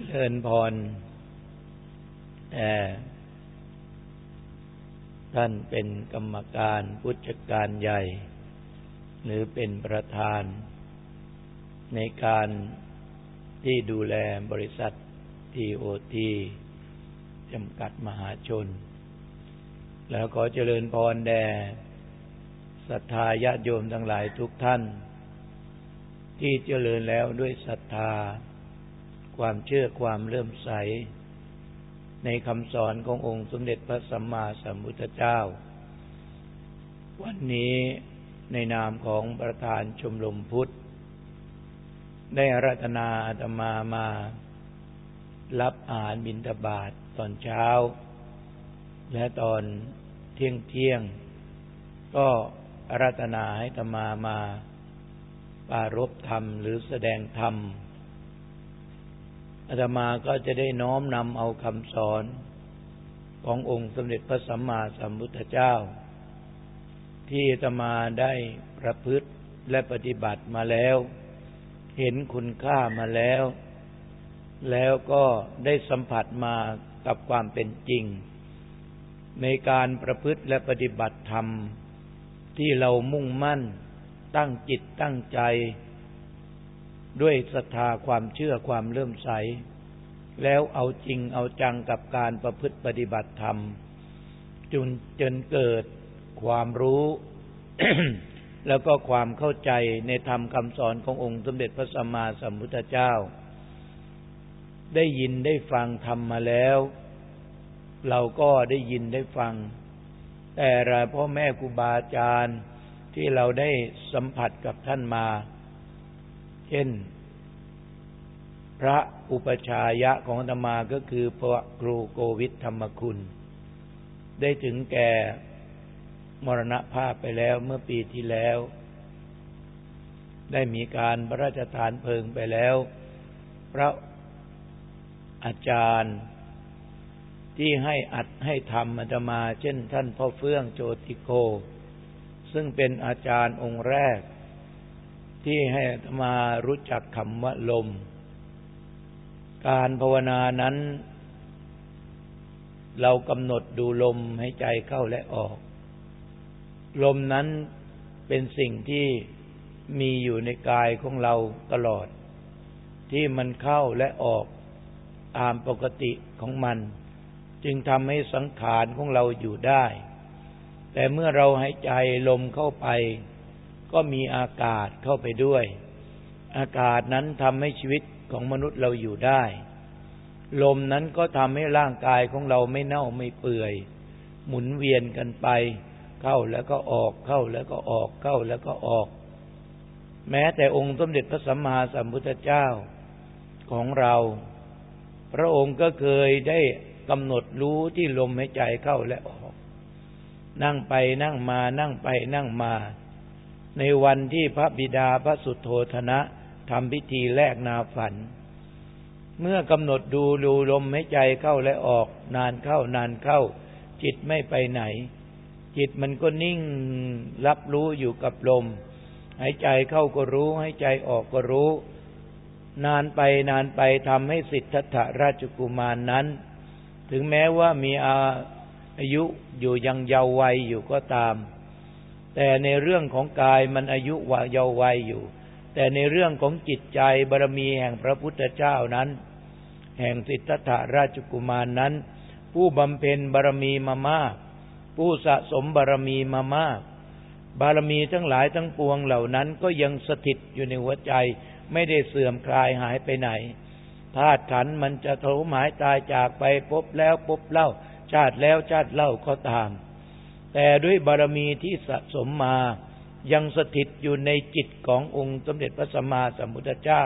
เลินพรแต่ท่านเป็นกรรมการผู้จัดการใหญ่ หรือเป็นประธาน ในการที่ดูแลบริษัททีโอทีจำกัดมหาชน แล้วขอเจริญพรแด่ศรัทธาญาติโยมทั้งหลายทุกท่าน ที่เจริญแล้วด้วยศรัทธา ความเชื่อความเลื่อมใส ในคำสอนขององค์สมเด็จพระสัมมาสัมพุทธเจ้า วันนี้ในนามของประธานชมรมพุทธ ได้รัตนาอาตมามา รับอาหารบิณฑบาตตอนเช้า และตอนเที่ยงเที่ยง ก็อารัตนาให้ตมามาปารบธรรมหรือแสดงธรรม อาตมาก็จะได้น้อมนำเอาคำสอนขององค์สมเด็จพระสัมมาสัมพุทธเจ้า ที่อาตมาได้ประพฤติและปฏิบัติมาแล้ว เห็นคุณค่ามาแล้ว แล้วก็ได้สัมผัสมากับความเป็นจริง ในการประพฤติและปฏิบัติธรรม ที่เรามุ่งมั่น ตั้งจิตตั้งใจ ด้วยศรัทธาความเชื่อความเลื่อมใส แล้วเอาจริงเอาจังกับการประพฤติปฏิบัติธรรมจนจนเกิดความรู้ แล้วก็ความเข้าใจในธรรมคำสอนขององค์สมเด็จพระสัมมาสัมพุทธเจ้า ได้ยินได้ฟังธรรมมาแล้ว เราก็ได้ยินได้ฟัง แต่ละพ่อแม่ครูบาอาจารย์ที่เราได้สัมผัสกับท่านมา เช่น พระอุปชายะของธรรมาก็คือพระครูโกวิทธรรมคุณ ได้ถึงแก่มรณภาพไปแล้วเมื่อปีที่แล้ว ได้มีการพระราชทานเพลิงไปแล้ว พระอาจารย์ที่ให้อัดให้ทำอาตมา เช่นท่านพ่อเฟื่องโจติโก ซึ่งเป็นอาจารย์องค์แรก ที่ให้อาตมารู้จักคำว่าลม การภาวนานั้น เรากำหนดดูลมให้ใจเข้าและออก ลมนั้นเป็นสิ่งที่มีอยู่ในกายของเราตลอด ที่มันเข้าและออกตามปกติของมัน จึงทำให้สังขารของเราอยู่ได้ แต่เมื่อเราหายใจลมเข้าไป ก็มีอากาศเข้าไปด้วย อากาศนั้นทำให้ชีวิต ของมนุษย์เราอยู่ได้ ลมนั้นก็ทำให้ร่างกายของเราไม่เน่าไม่เปื่อย หมุนเวียนกันไป เข้าแล้วก็ออกเข้าแล้วก็ออกเข้าแล้วก็ออก แม้แต่องค์สมเด็จพระสัมมาสัมพุทธเจ้าของเรา พระองค์ก็เคยได้กำหนดรู้ที่ลมหายใจเข้าและออก นั่งไปนั่งมานั่งไปนั่งมา ในวันที่พระบิดาพระสุโธธนะ ทำพิธีแลกนาฝัน เมื่อกำหนดดูดูลมหายใจเข้าและออก นานเข้านานเข้า จิตไม่ไปไหน จิตมันก็นิ่งรับรู้อยู่กับลม หายใจเข้าก็รู้ หายใจออกก็รู้ นานไปนานไปทำให้สิทธัตถราชกุมารนนั้น ถึงแม้ว่ามีอายุอยู่ยังเยาว์วัยอยู่ก็ตาม แต่ในเรื่องของกายมันอายุว่าเยาว์วัยอยู่ แต่ในเรื่องของจิตใจบารมีแห่งพระพุทธเจ้านั้น แห่งสิทธัตถราชกุมารนนั้น ผู้บำเพ็ญบารมีมามาก ผู้สะสมบารมีมามาก บารมีทั้งหลายทั้งปวงเหล่านั้นก็ยังสถิตอยู่ในหัวใจไม่ได้เสื่อมคลายหายไปไหนธาตุขันมันจะโถมหายตายจากไปพบแล้วพบเล่า ชาติแล้วชาติเล่าก็ตาม แต่ด้วยบารมีที่สะสมมา ยังสถิตอยู่ในจิตขององค์สมเด็จพระสัมมาสัมพุทธเจ้า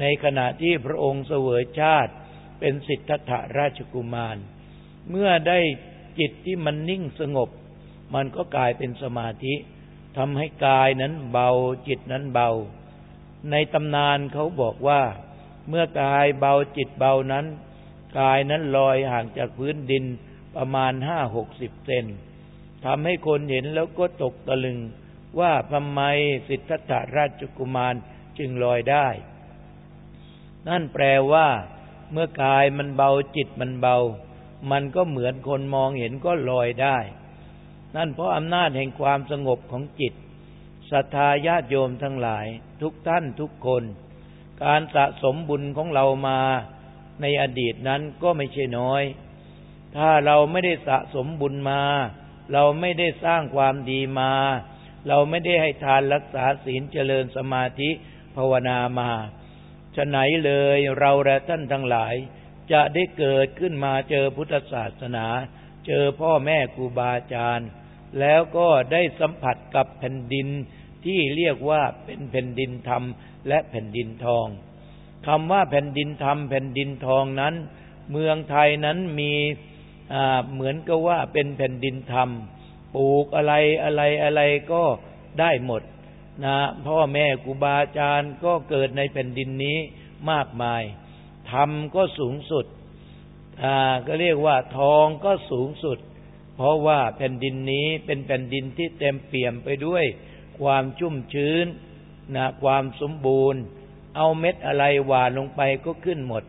ในขณะที่พระองค์เสวยชาติเป็นสิทธัตถราชกุมาร เมื่อได้จิตที่มันนิ่งสงบ มันก็กลายเป็นสมาธิทำให้กายนั้นเบาจิตนั้นเบา ในตำนานเขาบอกว่า เมื่อกายเบาจิตเบานั้น กายนั้นลอยห่างจากพื้นดินประมาณห้าหกสิบเซนทำให้คนเห็นแล้วก็ตกตะลึง ว่าทำไมสิทธัตถราชกุมารจึงลอยได้ นั่นแปลว่า เมื่อกายมันเบาจิตมันเบา มันก็เหมือนคนมองเห็นก็ลอยได้ นั่นเพราะอำนาจแห่งความสงบของจิตศรัทธาญาติโยมทั้งหลาย ทุกท่านทุกคน การสะสมบุญของเรามาในอดีตนั้นก็ไม่ใช่น้อย ถ้าเราไม่ได้สะสมบุญมา เราไม่ได้สร้างความดีมา เราไม่ได้ให้ทานรักษาศีลเจริญสมาธิภาวนามาฉะไหนเลยเราและท่านทั้งหลาย จะได้เกิดขึ้นมาเจอพุทธศาสนา เจอพ่อแม่ครูบาอาจารย์ แล้วก็ได้สัมผัสกับแผ่นดินที่เรียกว่าเป็นแผ่นดินธรรมและแผ่นดินทองคำว่าแผ่นดินธรรมแผ่นดินทองนั้น เมืองไทยนั้นมีเหมือนกับว่าเป็นแผ่นดินธรรม ปลูกอะไรอะไรอะไรก็ได้หมดนะพ่อแม่ครูบาอาจารย์ก็เกิดในแผ่นดินนี้มากมายธรรมก็สูงสุดอ่าก็เรียกว่าทองก็สูงสุด เพราะว่าแผ่นดินนี้เป็นแผ่นดินที่เต็มเปี่ยมไปด้วยความชุ่มชื้นนะความสมบูรณ์ เอาเม็ดอะไรหว่านลงไปก็ขึ้นหมด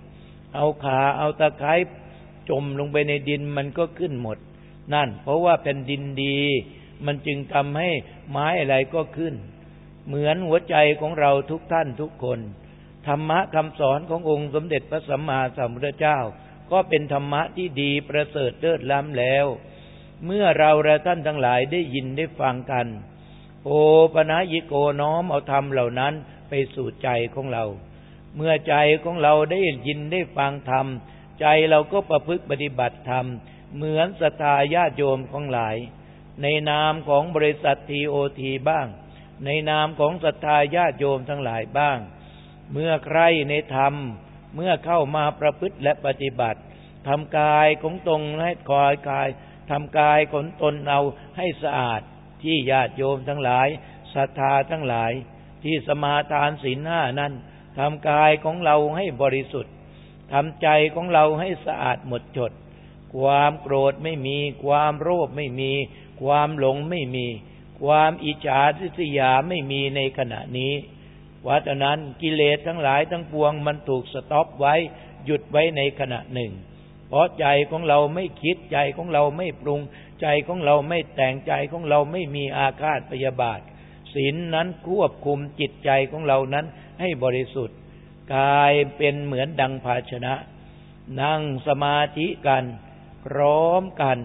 เอาขาเอาตะไคร้จมลงไปในดินมันก็ขึ้นหมด นั่น เพราะว่าแผ่นดินดี มันจึงทำให้ไม้อะไรก็ขึ้น เหมือนหัวใจของเราทุกท่านทุกคน ธรรมะคำสอนขององค์สมเด็จพระสัมมาสัมพุทธเจ้า ก็เป็นธรรมะที่ดีประเสริฐเลิศล้ำแล้ว เมื่อเราและท่านทั้งหลายได้ยินได้ฟังกัน โอปนะยิโกน้อมเอาธรรมเหล่านั้นไปสู่ใจของเรา เมื่อใจของเราได้ยินได้ฟังธรรมใจเราก็ประพฤติปฏิบัติธรรม เหมือนสตาญาติโยมของหลาย ในนามของบริษัททีโอทีบ้าง ในนามของสตาญาติโยมทั้งหลายบ้าง เมื่อใครในธรรม เมื่อเข้ามาประพฤติและปฏิบัติทำกายของตรงให้คอยกายทำกายของตนเอาให้สะอาดที่ญาติโยมทั้งหลายศรัทธาทั้งหลาย ที่สมาทานศีลห้านั้นทำกายของเราให้บริสุทธิ์ทำใจของเราให้สะอาดหมดจด ความโกรธไม่มี ความโลภไม่มี ความหลงไม่มี ความอิจฉาทิษยาไม่มีในขณะนี้วัานั้นกิเลสทั้งหลายทั้งปวงมันถูกสต็อปไว้หยุดไว้ในขณะหนึ่ง เพราะใจของเราไม่คิดใจของเราไม่ปรุง ใจของเราไม่แต่งใจของเราไม่มีอาฆาตพยาบาทศีลนนั้นควบคุมจิตใจของเรานั้นให้บริสุทธิ์กายเป็นเหมือนดังภาชนะ นั่งสมาธิกัน พร้อมกัน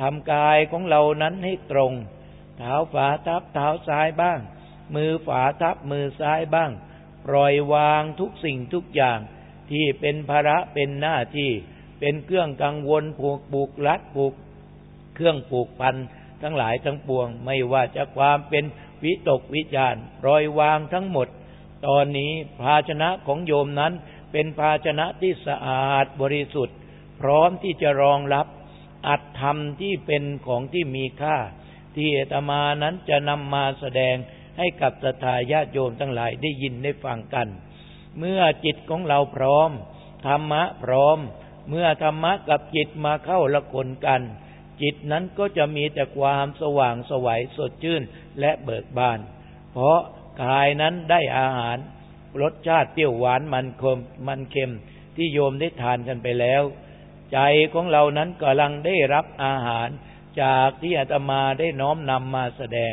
ทำกายของเรานั้นให้ตรง เท้าฝาทับเท้าซ้ายบ้าง มือฝาทับมือซ้ายบ้าง ปล่อยวางทุกสิ่งทุกอย่าง ที่เป็นภาระเป็นหน้าที่ เป็นเครื่องกังวลผูกบุกลัดผูก เครื่องปลูกพันทั้งหลายทั้งปวง ไม่ว่าจะความเป็นวิตกวิจารรอยวางทั้งหมด ตอนนี้ภาชนะของโยมนั้นเป็นภาชนะที่สะอาดบริสุทธิ์ พร้อมที่จะรองรับอัตธรรมที่เป็นของที่มีค่า ที่เอตมานั้นจะนำมาแสดงให้กับสถาญาติโยมทั้งหลายได้ยินได้ฟังกัน เมื่อจิตของเราพร้อม ธรรมะพร้อม เมื่อธรรมะกับจิตมาเข้าละคนกัน จิตนั้นก็จะมีแต่ความสว่างสวัยสดชื่นและเบิกบาน เพราะกายนั้นได้อาหารรสชาติเปรี้ยวหวานมันคมมันเค็มที่โยมได้ทานกันไปแล้ว ใจของเรานั้นกำลังได้รับอาหารจากที่อาตมาได้น้อมนำมาแสดง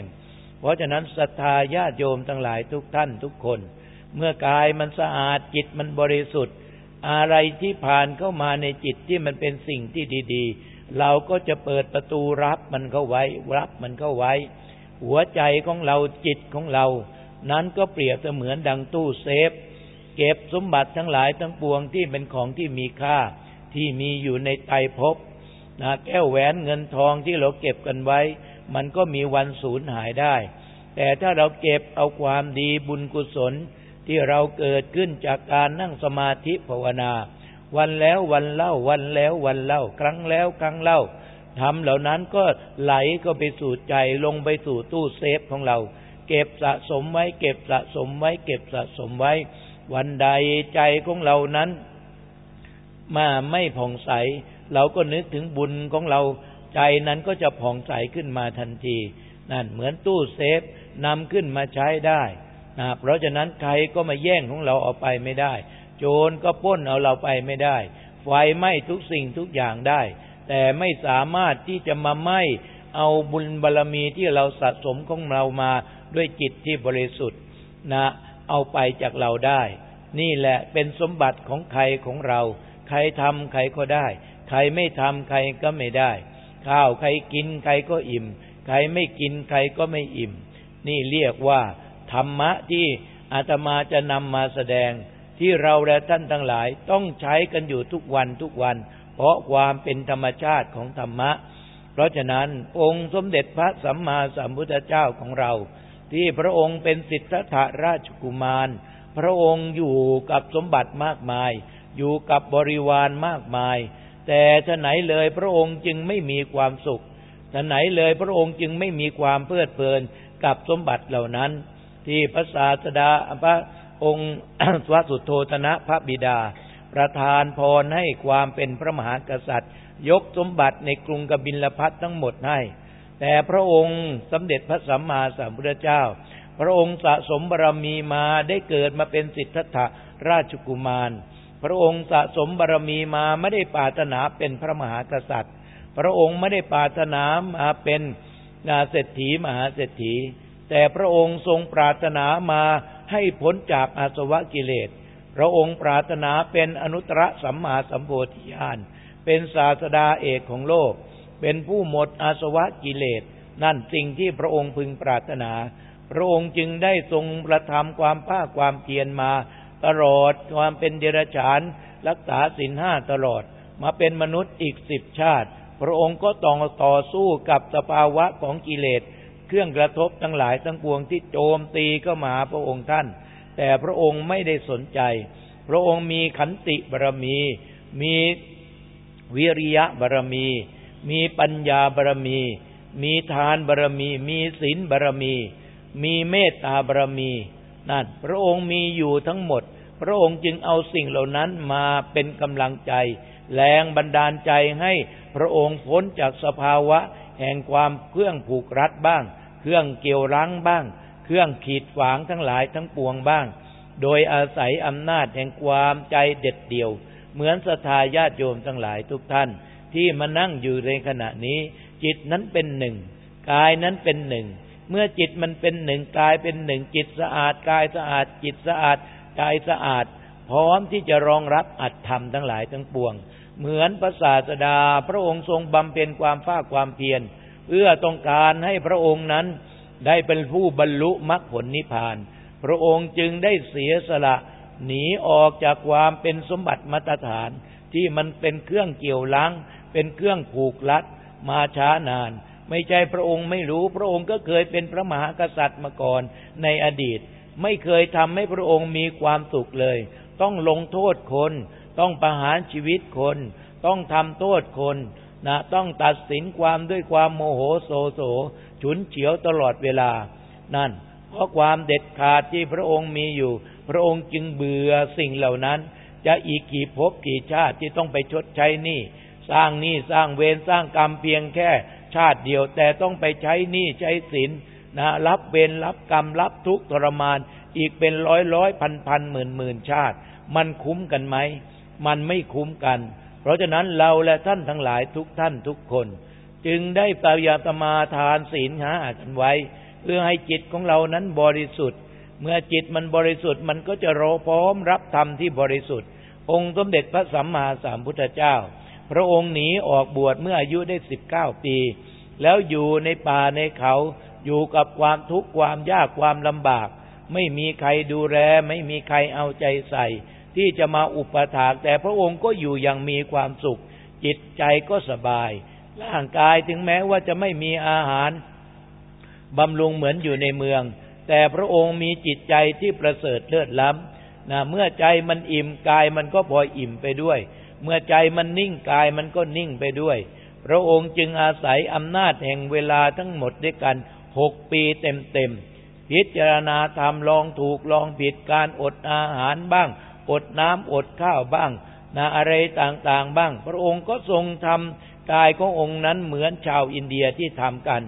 เพราะฉะนั้นศรัทธาญาติโยมทั้งหลายทุกท่านทุกคน เมื่อกายมันสะอาดจิตมันบริสุทธิ์ อะไรที่ผ่านเข้ามาในจิตที่มันเป็นสิ่งที่ดี ๆ เราก็จะเปิดประตูรับมันเข้าไว้ รับมันเข้าไว้ หัวใจของเราจิตของเรา นั้นก็เปรียบเสมือนดังตู้เซฟ เก็บสมบัติทั้งหลายทั้งปวงที่เป็นของที่มีค่า ที่มีอยู่ในไตภพนะแก้วแหวนเงินทองที่เราเก็บกันไว้ มันก็มีวันสูญหายได้ แต่ถ้าเราเก็บเอาความดีบุญกุศลที่เราเกิดขึ้นจากการนั่งสมาธิภาวนา วันแล้ววันเล่าวันแล้ววันเล่า ครั้งแล้วครั้งเล่าทำเหล่านั้นก็ไหลก็ไปสู่ใจลงไปสู่ตู้เซฟของเรา เก็บสะสมไว้ เก็บสะสมไว้ เก็บสะสมไว้ วันใดใจของเรานั้น มาไม่ผ่องใส เราก็นึกถึงบุญของเราใจนั้นก็จะผ่องใสขึ้นมาทันทีนั่นเหมือนตู้เซฟนำขึ้นมาใช้ได้นะเพราะฉะนั้นใครก็มาแย่งของเราเอาไปไม่ได้ โจรก็ป้นเอาเราไปไม่ได้ ไฟไหม้ทุกสิ่งทุกอย่างได้ แต่ไม่สามารถที่จะมาไหม้เอาบุญบารรมีที่เราสะสมของเรามาด้วยจิตที่บริสุทธิ์นะ เอาไปจากเราได้ นี่แหละเป็นสมบัติของใครของเรา ใครทำใครก็ได้ ใครไม่ทำใครก็ไม่ได้ ข้าวใครกินใครก็อิ่ม ใครไม่กินใครก็ไม่อิ่ม นี่เรียกว่า ธรรมะที่อาตมาจะนำมาแสดง ที่เราและท่านทั้งหลายต้องใช้กันอยู่ทุกวันทุกวัน เพราะความเป็นธรรมชาติของธรรมะ เพราะฉะนั้นองค์สมเด็จพระสัมมาสัมพุทธเจ้าของเรา ที่พระองค์เป็นสิทธัตถราชกุมาร พระองค์อยู่กับสมบัติมากมาย อยู่กับบริวารมากมาย แต่ท่ไหนเลยพระองค์จึงไม่มีความสุขท่ไหนเลยพระองค์จึงไม่มีความเพลิดเพลินกับสมบัติเหล่านั้น ที่พระศาสดาพระองค์สวสุโธธนะพระบิดา ประทานพรให้ความเป็นพระมหากษัตริย์ ยกสมบัติในกรุงกบิลพัททั้งหมดให้ แต่พระองค์สมเด็จพระสัมมาสัมพุทธเจ้า พระองค์สะสมบารมีมาได้เกิดมาเป็นสิทธัตถะราชกุมาร พระองค์สะสมบารมีมาไม่ได้ปรารถนาเป็นพระมหากษัตริย์ พระองค์ไม่ได้ปรารถนามาเป็นนาเศรษฐีมหาเศรษฐี แต่พระองค์ทรงปรารถนามาให้พ้นจากอาสวะกิเลส พระองค์ปรารถนาเป็นอนุตตรสัมมาสัมโพธิญาณ เป็นศาสดาเอกของโลก เป็นผู้หมดอาสวะกิเลส นั่นสิ่งที่พระองค์พึงปรารถนา พระองค์จึงได้ทรงประทำความภาคความเพียรมา ตลอด ความเป็นเดรัจฉาน รักษาศีลห้าตลอด มาเป็นมนุษย์อีกสิบชาติ พระองค์ก็ต้องต่อสู้กับสภาวะของกิเลส เครื่องกระทบทั้งหลายทั้งปวงที่โจมตีเข้ามาพระองค์ท่าน แต่พระองค์ไม่ได้สนใจ พระองค์มีขันติบารมี มีวิริยะบารมี มีปัญญาบารมี มีทานบารมี มีศีลบารมี มีเมตตาบารมี นั่นพระองค์มีอยู่ทั้งหมด พระองค์จึงเอาสิ่งเหล่านั้นมาเป็นกำลังใจ แรงบันดาลใจให้พระองค์พ้นจากสภาวะ แห่งความเครื่องผูกรัดบ้าง เครื่องเกี่ยวรั้งบ้าง เครื่องขีดฝางทั้งหลายทั้งปวงบ้าง โดยอาศัยอำนาจแห่งความใจเด็ดเดี่ยว เหมือนสทาญาติโยมทั้งหลายทุกท่าน ที่มานั่งอยู่ในขณะนี้ จิตนั้นเป็นหนึ่งกายนั้นเป็นหนึ่ง เมื่อจิตมันเป็นหนึ่งกายเป็นหนึ่งจิตสะอาดกายสะอาด จิตสะอาดกายสะอาด พร้อมที่จะรองรับอัตธรรมทั้งหลายทั้งปวง เหมือนพระศาสดา พระองค์ทรงบำเพ็ญความภาคความเพียรเพื่อต้องการให้พระองค์นั้นได้เป็นผู้บรรลุมรรคผลนิพพาน พระองค์จึงได้เสียสละหนีออกจากความเป็นสมบัติมาตรฐานที่มันเป็นเครื่องเกี่ยวลังเป็นเครื่องผูกลัดมาช้านาน ไม่ใช่พระองค์ไม่รู้ พระองค์ก็เคยเป็นพระมหากษัตริย์มาก่อนในอดีต ไม่เคยทำให้พระองค์มีความสุขเลย ต้องลงโทษคน ต้องประหารชีวิตคน ต้องทำโทษคนนะต้องตัดสินความด้วยความโมโหโสโส ฉุนเฉียวตลอดเวลา นั่น เพราะความเด็ดขาดที่พระองค์มีอยู่ พระองค์จึงเบื่อสิ่งเหล่านั้น จะอีกกี่ภพกี่ชาติที่ต้องไปชดใช้หนี้ สร้างหนี้สร้างเวรสร้างกรรมเพียงแค่ ชาติเดียว แต่ต้องไปใช้หนี้ใช้สินนะรับเวรรับกรรมรับทุกข์ทรมาน อีกเป็นร้อยร้อยพันพันหมื่นหมื่นชาติ มันคุ้มกันไหม มันไม่คุ้มกัน เพราะฉะนั้นเราและท่านทั้งหลายทุกท่านทุกคน จึงได้ปริยตมาทานศีลหากันไว้ เพื่อให้จิตของเรานั้นบริสุทธิ์ เมื่อจิตมันบริสุทธิ์มันก็จะรอพร้อมรับธรรมที่บริสุทธิ์ องค์สมเด็จพระสัมมาสัมพุทธเจ้า พระองค์หนีออกบวชเมื่ออายุได้สิบเก้าปี แล้วอยู่ในป่าในเขาอยู่กับความทุกข์ความยากความลำบาก ไม่มีใครดูแล ไม่มีใครเอาใจใส่ ที่จะมาอุปถากแต่พระองค์ก็อยู่อย่างมีความสุข จิตใจก็สบาย ร่างกายถึงแม้ว่าจะไม่มีอาหารบำรุงเหมือนอยู่ในเมือง แต่พระองค์มีจิตใจที่ประเสริฐเลิศล้ำนะเมื่อใจมันอิ่มกายมันก็พออิ่มไปด้วย เมื่อใจมันนิ่งกายมันก็นิ่งไปด้วย พระองค์จึงอาศัยอำนาจแห่งเวลาทั้งหมดด้วยกันหกปีเต็มๆพิจารณาธรรมลองถูกลองผิดการอดอาหารบ้าง อดน้ำอดข้าวบ้างนะอะไรต่างๆบ้าง พระองค์ก็ทรงทำกายขององค์นั้นเหมือนชาวอินเดียที่ทำกัน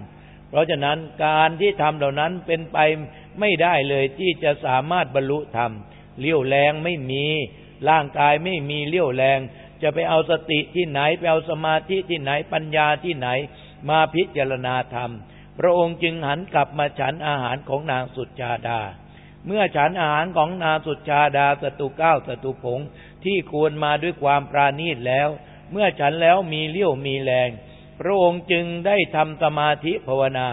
เพราะฉะนั้นการที่ทำเหล่านั้นเป็นไปไม่ได้เลยที่จะสามารถบรรลุธรรมเลี้ยวแรงไม่มี ร่างกายไม่มีเลี้ยวแรง จะไปเอาสติที่ไหนไปเอาสมาธิที่ไหนปัญญาที่ไหน มาพิจารณาธรรม พระองค์จึงหันกลับมาฉันอาหารของนางสุจาดา เมื่อฉันอาหารของนางสุจาดาสตุเก้าสตุผงที่ควรมาด้วยความปราณีตแล้ว เมื่อฉันแล้วมีเลี้ยวมีแรง พระองค์จึงได้ทำสมาธิภาวนา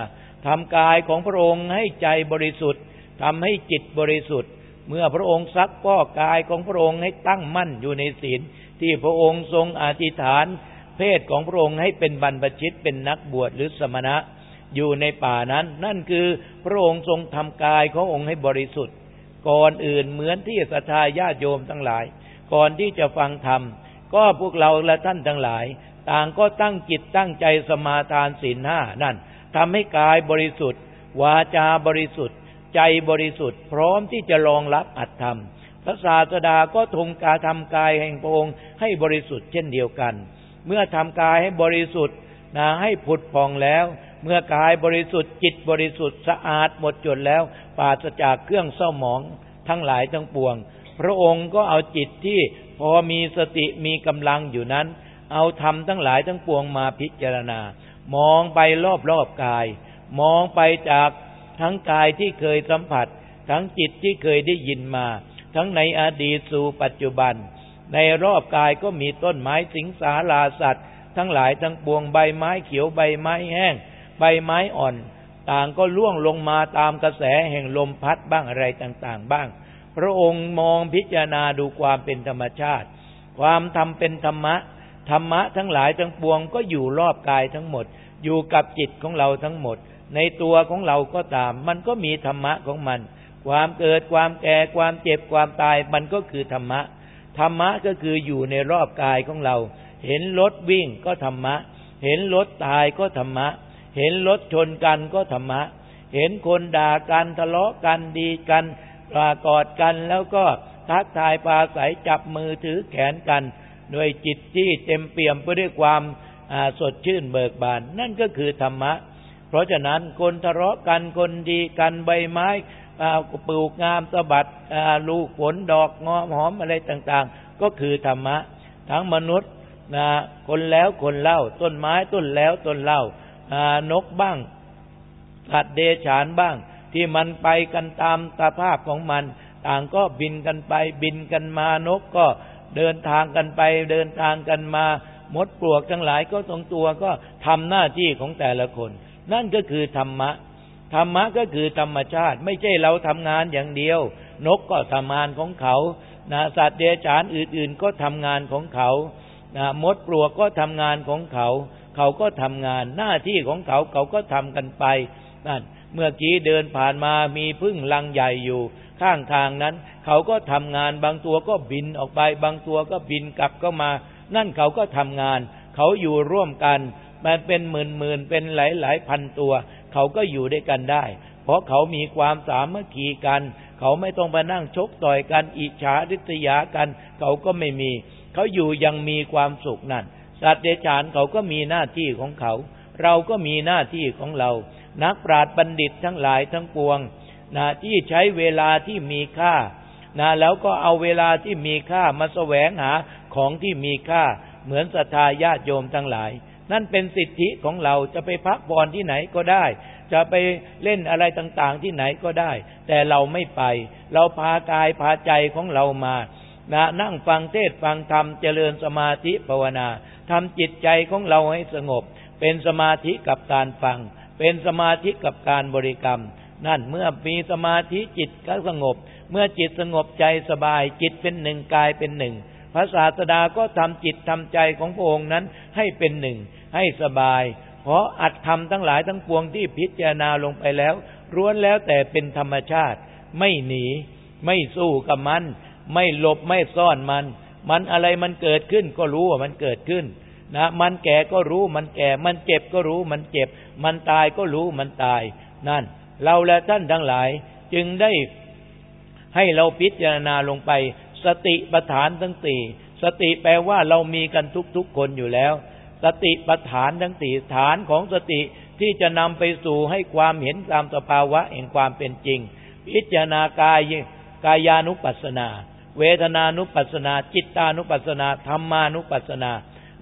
ทำกายของพระองค์ให้ใจบริสุทธิ์ทำให้จิตบริสุทธิ์ เมื่อพระองค์ซักก็กายของพระองค์ให้ตั้งมั่นอยู่ในศีล ที่พระองค์ทรงอธิษฐาน เพศของพระองค์ให้เป็นบรรพชิตเป็นนักบวชหรือสมณะอยู่ในป่านั้น นั่นคือพระองค์ทรงทำกายขององค์ให้บริสุทธิ์ ก่อนอื่นเหมือนที่สัทธาญาติโยมทั้งหลาย ก่อนที่จะฟังธรรม ก็พวกเราและท่านทั้งหลาย ต่างก็ตั้งจิตตั้งใจสมาทานศีลห้านั่นทำให้กายบริสุทธิ์ วาจาบริสุทธิ์ ใจบริสุทธิ์ พร้อมที่จะรองรับอัตธรรม พระศาสดาก็ทงกาทำกายแห่งพระองค์ให้บริสุทธิ์เช่นเดียวกัน เมื่อทำกายให้บริสุทธิ์นะให้ผุดพองแล้ว เมื่อกายบริสุทธิ์จิตบริสุทธิ์สะอาดหมดจดแล้วปราศจากเครื่องเศร้าหมองทั้งหลายทั้งปวง พระองค์ก็เอาจิตที่พอมีสติมีกำลังอยู่นั้น เอาธรรมทั้งหลายทั้งปวงมาพิจารณา มองไปรอบๆกาย มองไปจากทั้งกายที่เคยสัมผัส ทั้งจิตที่เคยได้ยินมา ทั้งในอดีตสู่ปัจจุบัน ในรอบกายก็มีต้นไม้สิงสาราสัตว์ ทั้งหลายทั้งปวงใบไม้เขียวใบไม้แห้ง ใบไม้อ่อน ต่างก็ล่วงลงมาตามกระแสแห่งลมพัดบ้างอะไรต่างๆ บ้าง พระองค์มองพิจารณาดูความเป็นธรรมชาติ ความทำเป็นธรรมะ ธรรมะทั้งหลายทั้งปวงก็อยู่รอบกายทั้งหมด อยู่กับจิตของเราทั้งหมด ในตัวของเราก็ตาม มันก็มีธรรมะของมัน ความเกิดความแก่ความเจ็บความตายมันก็คือธรรมะ ธรรมะก็คืออยู่ในรอบกายของเรา เห็นรถวิ่งก็ธรรมะ เห็นรถตายก็ธรรมะ เห็นรถชนกันก็ธรรมะ เห็นคนด่ากันทะเลาะกันดีกันปรากอดกันแล้วก็ทักทายปาศัยจับมือถือแขนกันด้วยจิตที่เต็มเปี่ยมไปด้วยความสดชื่นเบิกบาน นั่นก็คือธรรมะ เพราะฉะนั้นคนทะเลาะกันคนดีกันใบไม้ ปลูกงามสะบัดลูกผลดอกงอมหอมอะไรต่างๆ ก็คือธรรมะ ทั้งมนุษย์นะคนแล้วคนเล่า ต้นไม้ต้นแล้วต้นเล่านกบ้างสัตว์เดชานบ้าง ที่มันไปกันตามสภาพของมัน ต่างก็บินกันไปบินกันมานกก็เดินทางกันไปเดินทางกันมามดปลวกทั้งหลายก็ทรงตัวก็ทำหน้าที่ของแต่ละคน นั่นก็คือธรรมะ ธรรมะก็คือธรรมชาติ ไม่ใช่เราทำงานอย่างเดียว นกก็ทำงานของเขานะสัตว์เดรัจฉานอื่น ๆ ก็ทำงานของเขานะมดปลวกก็ทำงานของเขา เขาก็ทำงานหน้าที่ของเขาเขาก็ทำกันไปนั่นเมื่อกี้เดินผ่านมามีพึ่งลังใหญ่อยู่ ข้างทางนั้น เขาก็ทำงานบางตัวก็บินออกไป บางตัวก็บินกลับเข้ามา นั่นเขาก็ทำงาน เขาอยู่ร่วมกัน มันเป็นหมื่นหมื่นเป็นหลายหลายพันตัว เขาก็อยู่ด้วยกันได้ เพราะเขามีความสามัคคีกัน เขาไม่ต้องไปนั่งชกต่อยกันอิจฉาริษยากัน เขาก็ไม่มี เขาอยู่ยังมีความสุขนั่น สัตว์เดชานเขาก็มีหน้าที่ของเขา เราก็มีหน้าที่ของเรา นักปราชญ์บัณฑิตทั้งหลายทั้งปวงนะที่ใช้เวลาที่มีค่านะแล้วก็เอาเวลาที่มีค่ามาแสวงหาของที่มีค่า เหมือนศรัทธาญาติโยมทั้งหลาย นั่นเป็นสิทธิของเราจะไปพักผ่อนที่ไหนก็ได้ จะไปเล่นอะไรต่างๆที่ไหนก็ได้ แต่เราไม่ไป เราพากายพาใจของเรามานะนั่งฟังเทศฟังธรรมเจริญสมาธิภาวนาทำจิตใจของเราให้สงบ เป็นสมาธิกับการฟัง เป็นสมาธิกับการบริกรรม นั่นเมื่อมีสมาธิจิตก็สงบ เมื่อจิตสงบใจสบายจิตเป็นหนึ่งกายเป็นหนึ่ง พระศาสดาก็ทำจิตทำใจของพระองค์นั้นให้เป็นหนึ่ง ให้สบาย เพราะอัดทำทั้งหลายทั้งปวงที่พิจารณาลงไปแล้วร้วนแล้วแต่เป็นธรรมชาติ ไม่หนี ไม่สู้กับมัน ไม่หลบไม่ซ่อนมัน มันอะไรมันเกิดขึ้นก็รู้ว่ามันเกิดขึ้นนะมันแก่ก็รู้มันแก่ มันเจ็บก็รู้มันเจ็บ มันตายก็รู้มันตาย นั่น เราและท่านทั้งหลายจึงได้ให้เราพิจารณาลงไป สติปัฏฐานทั้งสี่สติแปลว่าเรามีกันทุกๆคนอยู่แล้ว สติปัฏฐานทั้งสี่ฐานของสติที่จะนำไปสู่ให้ความเห็นตามสภาวะแห่งความเป็นจริง พิจารณากายกายานุปัสสนา เวทนานุปัสสนา จิตตานุปัสสนาธรรมานุปัสสนา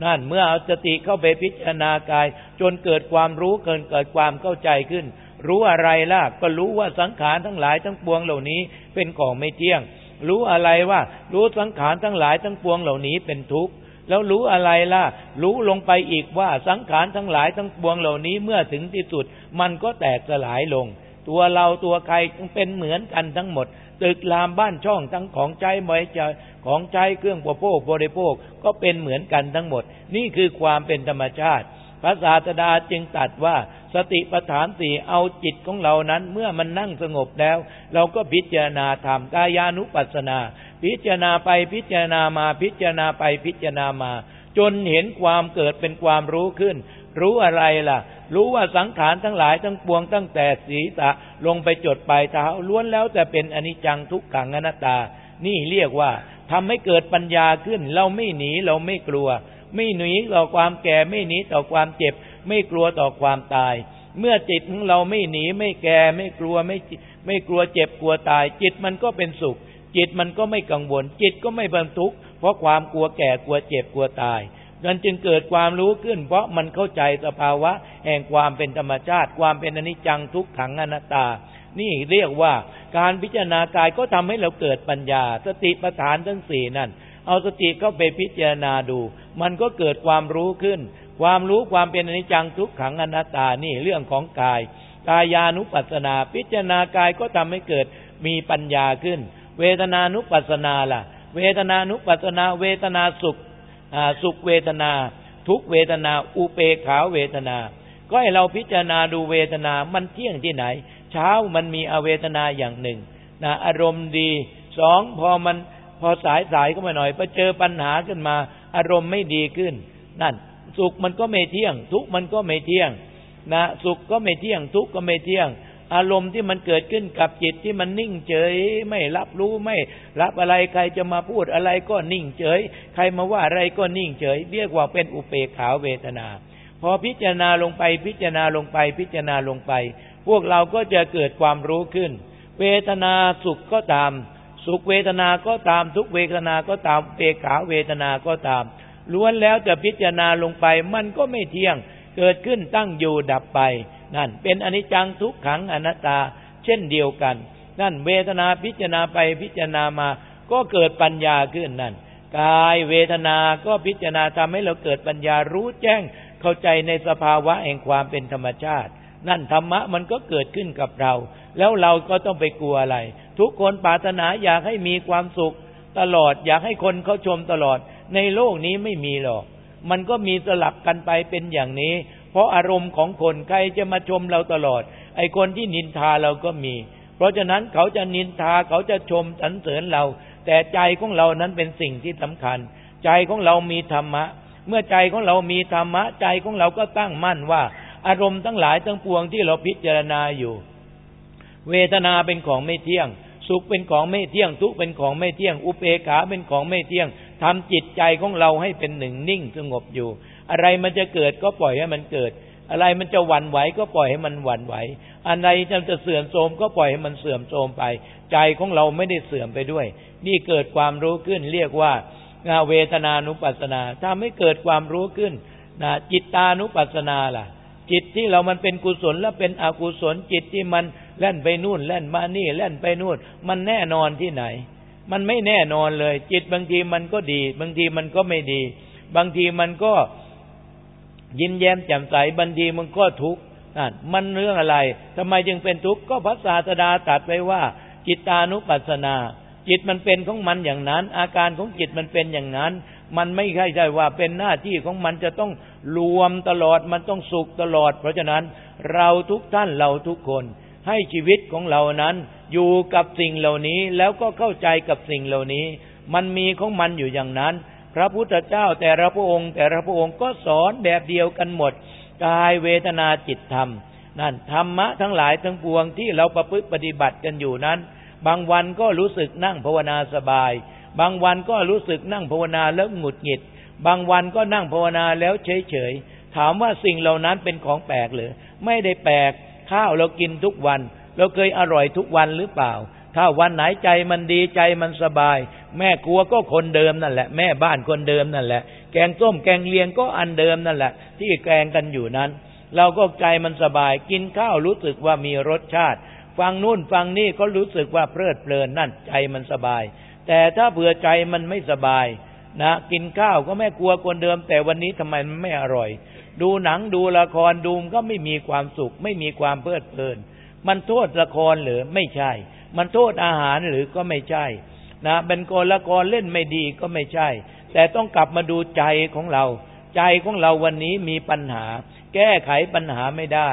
นั่นเมื่อเอาสติเข้าไปพิจารณากาย จนเกิดความรู้เกินเกิดความเข้าใจขึ้น รู้อะไรล่ะก็รู้ว่าสังขารทั้งหลายทั้งปวงเหล่านี้เป็นของไม่เที่ยง รู้อะไรว่ารู้สังขารทั้งหลายทั้งปวงเหล่านี้เป็นทุกข์แล้วรู้อะไรล่ะ รู้ลงไปอีกว่าสังขารทั้งหลายทั้งปวงเหล่านี้เมื่อถึงที่สุด มันก็แตกสลายลง ตัวเราตัวใครเป็นเหมือนกันทั้งหมด ตึกรามบ้านช่องทั้งของใจไม้ใจของใจเครื่องประโภคบริโภคก็เป็นเหมือนกันทั้งหมด นี่คือความเป็นธรรมชาติ พระศาสดาจึงตัดว่าสติปัฏฐานสี่เอาจิตของเรานั้น เมื่อมันนั่งสงบแล้ว เราก็พิจารณาธรรมกายานุปัสสนา พิจารณาไปพิจารณามาพิจารณาไปพิจารณามา จนเห็นความเกิดเป็นความรู้ขึ้น รู้อะไรล่ะ รู้ว่าสังขารทั้งหลายทั้งปวงตั้งแต่ศีรษะลงไปจดปลายเท้าล้วนแล้วแต่เป็นอนิจจังทุกขังอนัตตา นี่เรียกว่าทำให้เกิดปัญญาขึ้น เราไม่หนีเราไม่กลัว ไม่หนีต่อความแก่ไม่หนีต่อความเจ็บ ไม่กลัวต่อความตาย เมื่อจิตของเราไม่หนีไม่แก่ไม่กลัวไม่ไม่กลัวเจ็บกลัวตาย จิตมันก็เป็นสุข จิตมันก็ไม่กังวล จิตก็ไม่บรรทุกเพราะความกลัวแก่กลัวเจ็บกลัวตายมันจึงเกิดความรู้ขึ้น เพราะมันเข้าใจสภาวะ แห่งความเป็นธรรมชาติ ความเป็นอนิจจังทุกขังอนัตตา นี่เรียกว่าการพิจารณากายก็ทำให้เราเกิดปัญญา สติปัฏฐานทั้งสี่นั่น เอาสติเข้าไปพิจารณาดู มันก็เกิดความรู้ขึ้น ความรู้ความเป็นอนิจจังทุกขังอนัตตานี่เรื่องของกาย กายานุปัสสนา พิจารณากายก็ทำให้เกิดมีปัญญาขึ้น เวทนานุปัสสนาล่ะ เวทนานุปัสนา เวทนาสุขสุขเวทนา ทุกเวทนา อุเปขาเวทนา ก็ให้เราพิจารณาดูเวทนามันเที่ยงที่ไหน เช้ามันมีอเวทนาอย่างหนึ่งนะอารมณ์ดีสองพอมัน พอสายสายก็มาหน่อยพอเจอปัญหาขึ้นมา อารมณ์ไม่ดีขึ้น นั่น สุขมันก็ไม่เที่ยง ทุกมันก็ไม่เที่ยง นะ สุขก็ไม่เที่ยง ทุกก็ไม่เที่ยง อารมณ์ที่มันเกิดขึ้นกับจิตที่มันนิ่งเฉย ไม่รับรู้ไม่ รับอะไรใครจะมาพูดอะไรก็นิ่งเฉย ใครมาว่าอะไรก็นิ่งเฉย เรียกว่าเป็นอุเปกขาเวทนา พอพิจารณาลงไปพิจารณาลงไปพิจารณาลงไป พวกเราก็จะเกิดความรู้ขึ้น เวทนาสุขก็ตาม สุขเวทนาก็ตามทุกเวทนาก็ตามเปกขาเวทนาก็ตาม ล้วนแล้วจะพิจารณาลงไปมันก็ไม่เที่ยง เกิดขึ้นตั้งอยู่ดับไป นั่น เป็นอนิจจังทุกขังอนัตตา เช่นเดียวกัน นั่นเวทนาพิจารณาไปพิจารณามา ก็เกิดปัญญาขึ้นนั่นกายเวทนาก็พิจารณาทำให้เราเกิดปัญญารู้แจ้งเข้าใจในสภาวะแห่งความเป็นธรรมชาติ นั่นธรรมะมันก็เกิดขึ้นกับเรา แล้วเราก็ต้องไปกลัวอะไร ทุกคนปรารถนาอยากให้มีความสุขตลอด อยากให้คนเขาชมตลอด ในโลกนี้ไม่มีหรอก มันก็มีสลับกันไปเป็นอย่างนี้ เพราะอารมณ์ของคนใครจะมาชมเราตลอด ไอ้คนที่นินทาเราก็มี เพราะฉะนั้นเขาจะนินทาเขาจะชมสรรเสริญเรา แต่ใจของเรานั้นเป็นสิ่งที่สำคัญ ใจของเรามีธรรมะ เมื่อใจของเรามีธรรมะ ใจของเราก็ตั้งมั่นว่า อารมณ์ทั้งหลายทั้งปวงที่เราพิจารณาอยู่ เวทนาเป็นของไม่เที่ยง สุขเป็นของไม่เที่ยง ทุกเป็นของไม่เที่ยง อุเบกขาเป็นของไม่เที่ยงทำจิตใจของเราให้เป็นหนึ่งนิ่งสงบอยู่ อะไรมันจะเกิดก็ปล่อยให้มันเกิด อะไรมันจะหวั่นไหวก็ปล่อยให้มันหวั่นไหวอะไรจะเสื่อมโทรมก็ปล่อยให้มันเสื่อมโทรมไป ใจของเราไม่ได้เสื่อมไปด้วย นี่เกิดความรู้ขึ้นเรียกว่างาเวทนานุปัสสนา ถ้าไม่เกิดความรู้ขึ้นนะจิตตานุปัสสนาล่ะ จิตที่เรามันเป็นกุศลและเป็นอกุศลจิตที่มันแล่นไปนู่นแล่นมานี่แล่นไปนู่น มันแน่นอนที่ไหน มันไม่แน่นอนเลย จิตบางทีมันก็ดี บางทีมันก็ไม่ดี บางทีมันก็ยิ้มแย้มแจ่มใสบันทีมันก็ทุกข์นั่นมันเรื่องอะไรทำไมจึงเป็นทุกข์ก็พระศาสดาตรัสไว้ว่า จิตานุปัสสนา จิตมันเป็นของมันอย่างนั้น อาการของจิตมันเป็นอย่างนั้น มันไม่ใช่ใช่ว่าเป็นหน้าที่ของมันจะต้อง รวมตลอดมันต้องสุขตลอด เพราะฉะนั้นเราทุกท่านเราทุกคน ให้ชีวิตของเรานั้น อยู่กับสิ่งเหล่านี้แล้วก็เข้าใจกับสิ่งเหล่านี้ มันมีของมันอยู่อย่างนั้น พระพุทธเจ้าแต่ละพระองค์ แต่ละพระองค์ก็สอนแบบเดียวกันหมดกายเวทนาจิตธรรมนั่นธรรมะทั้งหลายทั้งปวงที่เราประพฤติปฏิบัติกันอยู่นั้น บางวันก็รู้สึกนั่งภาวนาสบาย บางวันก็รู้สึกนั่งภาวนาแล้วหงุดหงิด บางวันก็นั่งภาวนาแล้วเฉยเฉยถามว่าสิ่งเหล่านั้นเป็นของแปลกหรือ ไม่ได้แปลก ข้าวเรากินทุกวัน เราเคยอร่อยทุกวันหรือเปล่า ถ้าวันไหนใจมันดีใจมันสบาย แม่ครัวก็คนเดิมนั่นแหละ แม่บ้านคนเดิมนั่นแหละ แกงส้มแกงเลียงก็อันเดิมนั่นแหละ ที่แกงกันอยู่นั้น เราก็ใจมันสบาย กินข้าวรู้สึกว่ามีรสชาติ ฟังนู่นฟังนี่ก็รู้สึกว่าเพลิดเพลินนั่นใจมันสบาย แต่ถ้าเผื่อใจมันไม่สบาย นะกินข้าวก็แม่ครัวคนเดิม แต่วันนี้ทำไมมันไม่อร่อย ดูหนังดูละครดูก็ไม่มีความสุข ไม่มีความเพลิดเพลิน มันโทษละครหรือไม่ใช่ มันโทษอาหารหรือก็ไม่ใช่ นะเป็นกลละกรเล่นไม่ดีก็ไม่ใช่ แต่ต้องกลับมาดูใจของเรา ใจของเราวันนี้มีปัญหา แก้ไขปัญหาไม่ได้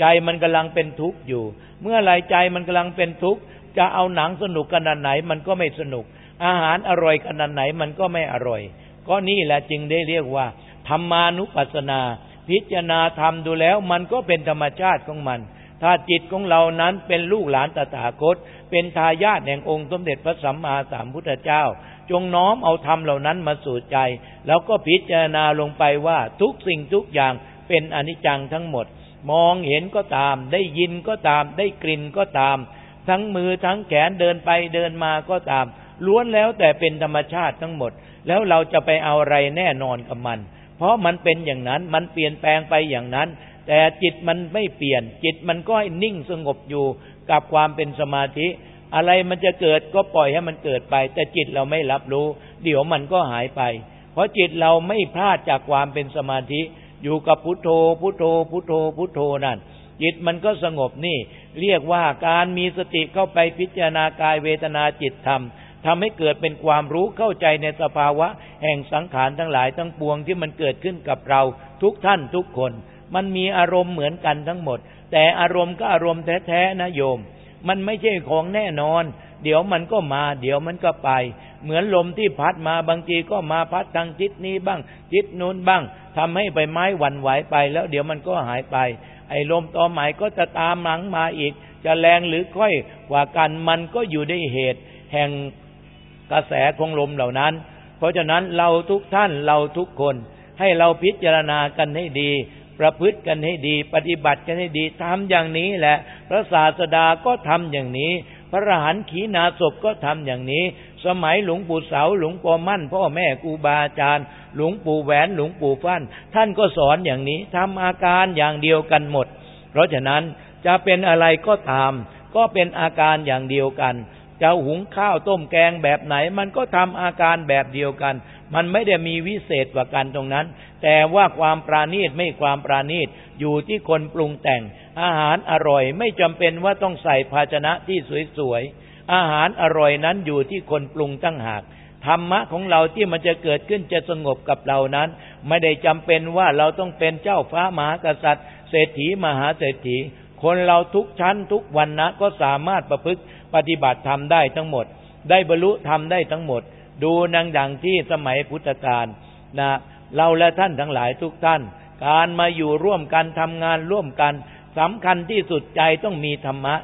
ใจมันกำลังเป็นทุกข์อยู่ เมื่อไรใจมันกำลังเป็นทุกข์จะเอาหนังสนุกขนาดไหนมันก็ไม่สนุก อาหารอร่อยขนาดไหนมันก็ไม่อร่อย ก็นี่แหละจึงได้เรียกว่าธรรมานุปัสสนา พิจารณาธรรมดูแล้วมันก็เป็นธรรมชาติของมัน ถ้าจิตของเรานั้นเป็นลูกหลานตถาคต เป็นทายาทแห่งองค์สมเด็จพระสัมมาสัมพุทธเจ้า จงน้อมเอาธรรมเหล่านั้นมาสู่ใจ แล้วก็พิจารณาลงไปว่าทุกสิ่งทุกอย่างเป็นอนิจจังทั้งหมด มองเห็นก็ตาม ได้ยินก็ตาม ได้กลิ่นก็ตาม ทั้งมือทั้งแขนเดินไปเดินมาก็ตาม ล้วนแล้วแต่เป็นธรรมชาติทั้งหมด แล้วเราจะไปเอาอะไรแน่นอนกับมัน เพราะมันเป็นอย่างนั้นมันเปลี่ยนแปลงไปอย่างนั้น แต่จิตมันไม่เปลี่ยน จิตมันก็นิ่งสงบอยู่กับความเป็นสมาธิ อะไรมันจะเกิดก็ปล่อยให้มันเกิดไป แต่จิตเราไม่รับรู้ เดี๋ยวมันก็หายไป เพราะจิตเราไม่พลาดจากความเป็นสมาธิ อยู่กับพุทโธ พุทโธ พุทโธ พุทโธนั่นจิตมันก็สงบนี่ เรียกว่าการมีสติเข้าไปพิจารณากายเวทนาจิตธรรม ทำให้เกิดเป็นความรู้เข้าใจในสภาวะ แห่งสังขารทั้งหลายทั้งปวงที่มันเกิดขึ้นกับเราทุกท่านทุกคน มันมีอารมณ์เหมือนกันทั้งหมด แต่อารมณ์ก็อารมณ์แท้ๆนะโยม มันไม่ใช่ของแน่นอน เดี๋ยวมันก็มา เดี๋ยวมันก็ไป เหมือนลมที่พัดมาบางทีก็มาพัดทางทิศนี้บ้างทิศนู้นบ้างทำให้ใบไม้หวั่นไหวไป แล้วเดี๋ยวมันก็หายไป ไอ้ลมต่อใหม่ก็จะตามหลังมาอีก จะแรงหรือค่อยกว่ากันมันก็อยู่ในเหตุ แห่ง กระแสของลมเหล่านั้น เพราะฉะนั้นเราทุกท่านเราทุกคนให้เราพิจารณากันให้ดี ประพฤติกันให้ดี ปฏิบัติกันให้ดีทำอย่างนี้แหละ พระศาสดาก็ทำอย่างนี้ พระรหันต์ขีณาศพก็ทำอย่างนี้ สมัยหลวงปู่เสาหลวงปู่มั่น พ่อแม่ครูบาอาจารย์หลวงปู่แหวนหลวงปู่ฟั่น ท่านก็สอนอย่างนี้ทำอาการอย่างเดียวกันหมด เพราะฉะนั้นจะเป็นอะไรก็ตาม ก็เป็นอาการอย่างเดียวกัน จะหุงข้าวต้มแกงแบบไหน มันก็ทำอาการแบบเดียวกัน มันไม่ได้มีวิเศษกว่ากันตรงนั้น แต่ว่าความปราณีตไม่ความปราณีตอยู่ที่คนปรุงแต่ง อาหารอร่อยไม่จำเป็นว่าต้องใส่ภาชนะที่สวยๆ อาหารอร่อยนั้นอยู่ที่คนปรุงตั้งหากธรรมะของเราที่มันจะเกิดขึ้นจะสงบกับเรานั้น ไม่ได้จำเป็นว่าเราต้องเป็นเจ้าฟ้ามหากษัตริย์ เศรษฐีมหาเศรษฐี คนเราทุกชั้นทุกวันนะก็สามารถประพฤติ ปฏิบัติธรรมได้ทั้งหมด ได้บรรลุธรรมได้ทั้งหมด ดูนางดังที่สมัยพุทธกาลนะเราและท่านทั้งหลายทุกท่าน การมาอยู่ร่วมกันทำงานร่วมกันสำคัญที่สุดใจต้องมีธรรมะ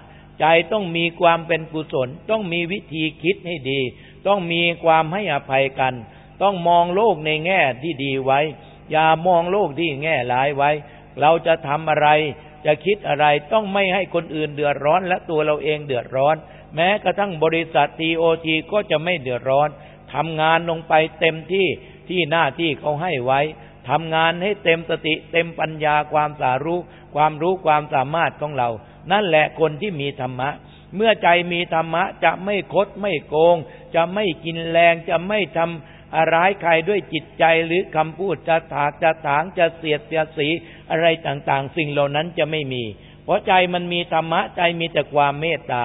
ใจต้องมีความเป็นกุศล ต้องมีวิธีคิดให้ดี ต้องมีความให้อภัยกัน ต้องมองโลกในแง่ที่ดีไว้ อย่ามองโลกที่แง่ร้ายไว้ เราจะทำอะไร จะคิดอะไรต้องไม่ให้คนอื่นเดือดร้อน และตัวเราเองเดือดร้อน แม้กระทั่งบริษัททีโอทีก็จะไม่เดือดร้อนทำงานลงไปเต็มที่ที่หน้าที่เขาให้ไว้ทำงานให้เต็มสติ เต็มปัญญาความสารู้ความรู้ความสามารถของเรา นั่นแหละคนที่มีธรรมะ เมื่อใจมีธรรมะจะไม่คดไม่โกง จะไม่กินแรงจะไม่ทำ อะไรใครด้วยจิตใจหรือคำพูดจะถากจะถางจะเสียดเสียสีอะไรต่างๆ สิ่งเหล่านั้นจะไม่มี เพราะใจมันมีธรรมะใจมีแต่ความเมตตา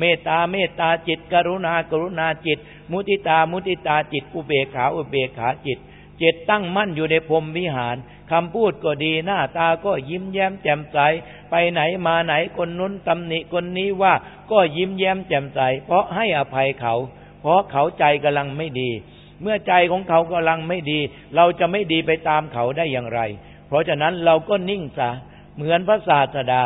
เมตตาเมตตาจิต กรุณากรุณาจิต มุติตามุติตาจิต อุเบกขาอุเบกขาจิตจิตตั้งมั่นอยู่ในพรมวิหาร คำพูดก็ดีหน้าตาก็ยิ้มแย้มแจ่มใส ไปไหนมาไหนคนนู้นตำหนิคนนี้ว่าก็ยิ้มแย้มแจ่มใส เพราะให้อภัยเขา เพราะเขาใจกำลังไม่ดี เมื่อใจของเขากำลังไม่ดี เราจะไม่ดีไปตามเขาได้อย่างไร เพราะฉะนั้นเราก็นิ่งซะเหมือนพระศาสดา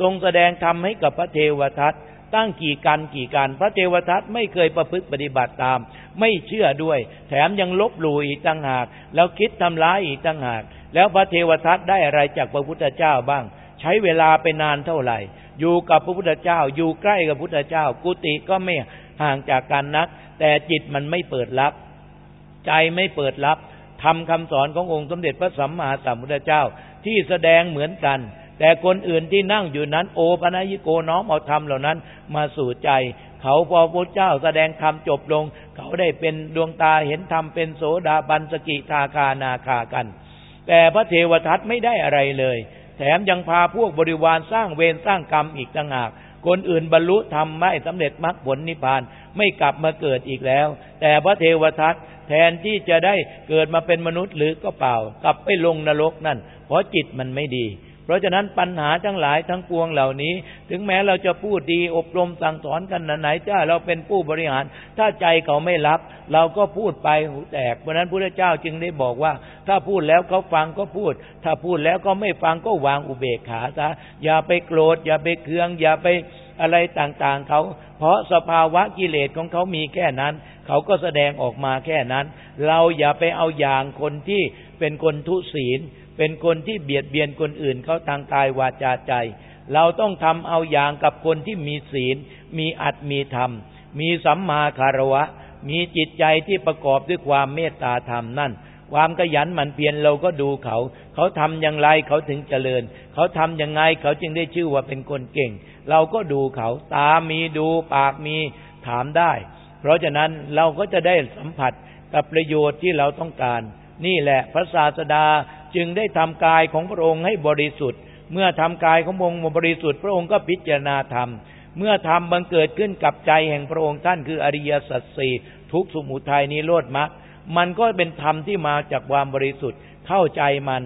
ทรงแสดงธรรมให้กับพระเทวทัตตั้งกี่การกี่การพระเทวทัตไม่เคยประพฤติปฏิบัติตาม ไม่เชื่อด้วย แถมยังลบหลู่อีกตั้งหาก แล้วคิดทำร้ายอีกตั้งหาก แล้วพระเทวทัตได้อะไรจากพระพุทธเจ้าบ้าง ใช้เวลาไปนานเท่าไหร่ อยู่กับพระพุทธเจ้า อยู่ใกล้กับพุทธเจ้า กุฏิก็ไม่ห่างจากกันนัก แต่จิตมันไม่เปิดรับ ใจไม่เปิดรับทำคำสอนขององค์สมเด็จพระสัมมาสัมพุทธเจ้าที่แสดงเหมือนกัน แต่คนอื่นที่นั่งอยู่นั้น โอปนัญิโกน้อมเอาธรรมเหล่านั้น มาสู่ใจ เขาพอพระเจ้าแสดงธรรมจบลง เขาได้เป็นดวงตาเห็นธรรมเป็นโสดาบันสกิทาคานาคากัน แต่พระเทวทัตไม่ได้อะไรเลย แถมยังพาพวกบริวารสร้างเวรสร้างกรรมอีกต่างหาก คนอื่นบรรลุธรรมไม่สำเร็จมรรคผลนิพพาน ไม่กลับมาเกิดอีกแล้ว แต่พระเทวทัตแทนที่จะได้เกิดมาเป็นมนุษย์หรือก็เปล่ากลับไปลงนรกนั่น เพราะจิตมันไม่ดี เพราะฉะนั้นปัญหาทั้งหลายทั้งปวงเหล่านี้ ถึงแม้เราจะพูดดีอบรมสั่งสอนกันไหนเจ้าเราเป็นผู้บริหาร ถ้าใจเขาไม่รับ เราก็พูดไปหูแตกเพราะนั้นพระเจ้าจึงได้บอกว่า ถ้าพูดแล้วเขาฟังก็พูด ถ้าพูดแล้วก็ไม่ฟังก็วางอุเบกขาซะอย่าไปโกรธ อย่าไปเคือง อย่าไปอะไรต่างๆเขา เพราะสภาวะกิเลสของเขามีแค่นั้น เขาก็แสดงออกมาแค่นั้น เราอย่าไปเอาอย่างคนที่เป็นคนทุศีล เป็นคนที่เบียดเบียนคนอื่นเขาทางกายวาจาใจ เราต้องทำเอาอย่างกับคนที่มีศีล มีอัตมีธรรม มีสัมมาคารวะ มีจิตใจที่ประกอบด้วยความเมตตาธรรมนั่น ความขยันหมั่นเพียรเราก็ดูเขา เขาทำอย่างไรเขาถึงเจริญ เขาทำอยังไงเขาจึงได้ชื่อว่าเป็นคนเก่ง เราก็ดูเขาตามีดูปากมีถามได้ เพราะฉะนั้นเราก็จะได้สัมผัสกับประโยชน์ที่เราต้องการ นี่แหละพระศาสดา จึงได้ทำกายของพระองค์ให้บริสุทธิ์ เมื่อทำกายของพระองค์บริสุทธิ์พระองค์ก็พิจารณาธรรม เมื่อธรรมบังเกิดขึ้นกับใจแห่งพระองค์ท่านคืออริยสัจสี่ทุกสมุทัยนิโรธมรรคมันก็เป็นธรรมที่มาจากความบริสุทธิ์เข้าใจมัน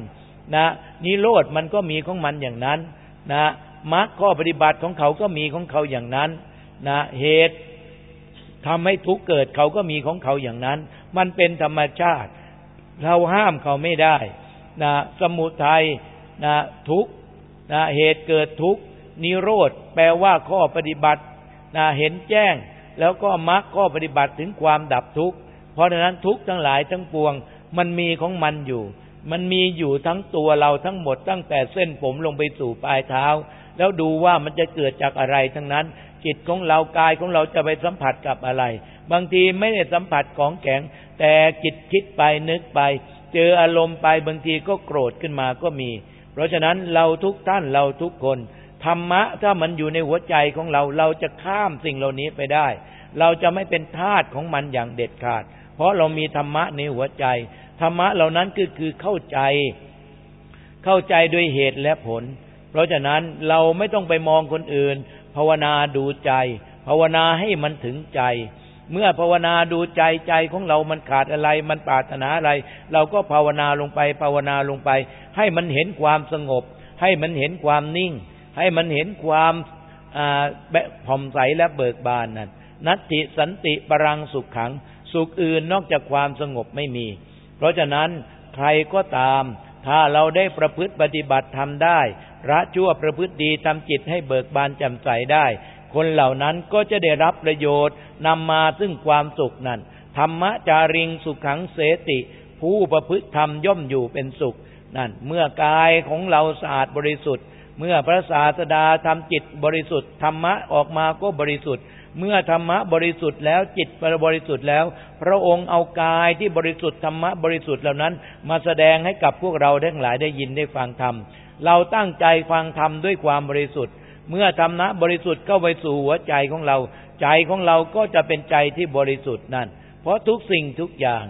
นะนิโรธมันก็มีของมันอย่างนั้นนะมรรคข้อปฏิบัติของเขาก็มีของเขาอย่างนั้นนะเหตุทำให้ทุกเกิดเขาก็มีของเขาอย่างนั้น มันเป็นธรรมชาติ เราห้ามเขาไม่ได้ นะสมุทัยนะทุกนะเหตุเกิดทุกนิโรธแปลว่าข้อปฏิบัตินะเห็นแจ้ง แล้วก็มรรคข้อปฏิบัติถึงความดับทุกข์เพราะฉะนั้นทุกทั้งหลายทั้งปวง มันมีของมันอยู่ มันมีอยู่ทั้งตัวเราทั้งหมดตั้งแต่เส้นผมลงไปสู่ปลายเท้า แล้วดูว่ามันจะเกิดจากอะไรทั้งนั้น จิตของเรากายของเราจะไปสัมผัสกับอะไร บางทีไม่ได้สัมผัสของแข็งแต่จิตคิดไปนึกไป เจออารมณ์ไปบางทีก็โกรธขึ้นมาก็มี เพราะฉะนั้นเราทุกท่านเราทุกคนธรรมะถ้ามันอยู่ในหัวใจของเราเราจะข้ามสิ่งเหล่านี้ไปได้ เราจะไม่เป็นทาสของมันอย่างเด็ดขาด เพราะเรามีธรรมะในหัวใจ ธรรมะเหล่านั้นก็คือเข้าใจ เข้าใจด้วยเหตุและผล เพราะฉะนั้นเราไม่ต้องไปมองคนอื่น ภาวนาดูใจ ภาวนาให้มันถึงใจ เมื่อภาวนาดูใจใจของเรามันขาดอะไร มันปรารถนาอะไร เราก็ภาวนาลงไปภาวนาลงไป ให้มันเห็นความสงบ ให้มันเห็นความนิ่ง ให้มันเห็นความผ่อมใสและเบิกบานนั่นนัตติสันติปรังสุขขัง สุขอื่นนอกจากความสงบไม่มี เพราะฉะนั้นใครก็ตาม ถ้าเราได้ประพฤติปฏิบัติทำได้ พระชั่วประพฤติดีทำจิตให้เบิกบานแจ่มใสได้ คนเหล่านั้นก็จะได้รับประโยชน์นำมาซึ่งความสุขนั้นธรรมจาริงสุขขังเสติ ผู้ประพฤติธรรมย่อมอยู่เป็นสุขนั่นเมื่อกายของเราสะอาดบริสุทธิ์ เมื่อพระศาสดาทำจิตบริสุทธิ์ธรรมะออกมาก็บริสุทธิ์ เมื่อธรรมะบริสุทธิ์แล้วจิตบริสุทธิ์แล้ว พระองค์เอากายที่บริสุทธิ์ธรรมะบริสุทธิ์เหล่านั้น มาแสดงให้กับพวกเราทั้งหลายได้ยินได้ฟังธรรมเราตั้งใจฟังธรรมด้วยความบริสุทธิ์ เมื่อธรรมะบริสุทธิ์เข้าไปสู่หัวใจของเรา ใจของเราก็จะเป็นใจที่บริสุทธิ์นั่น เพราะทุกสิ่งทุกอย่าง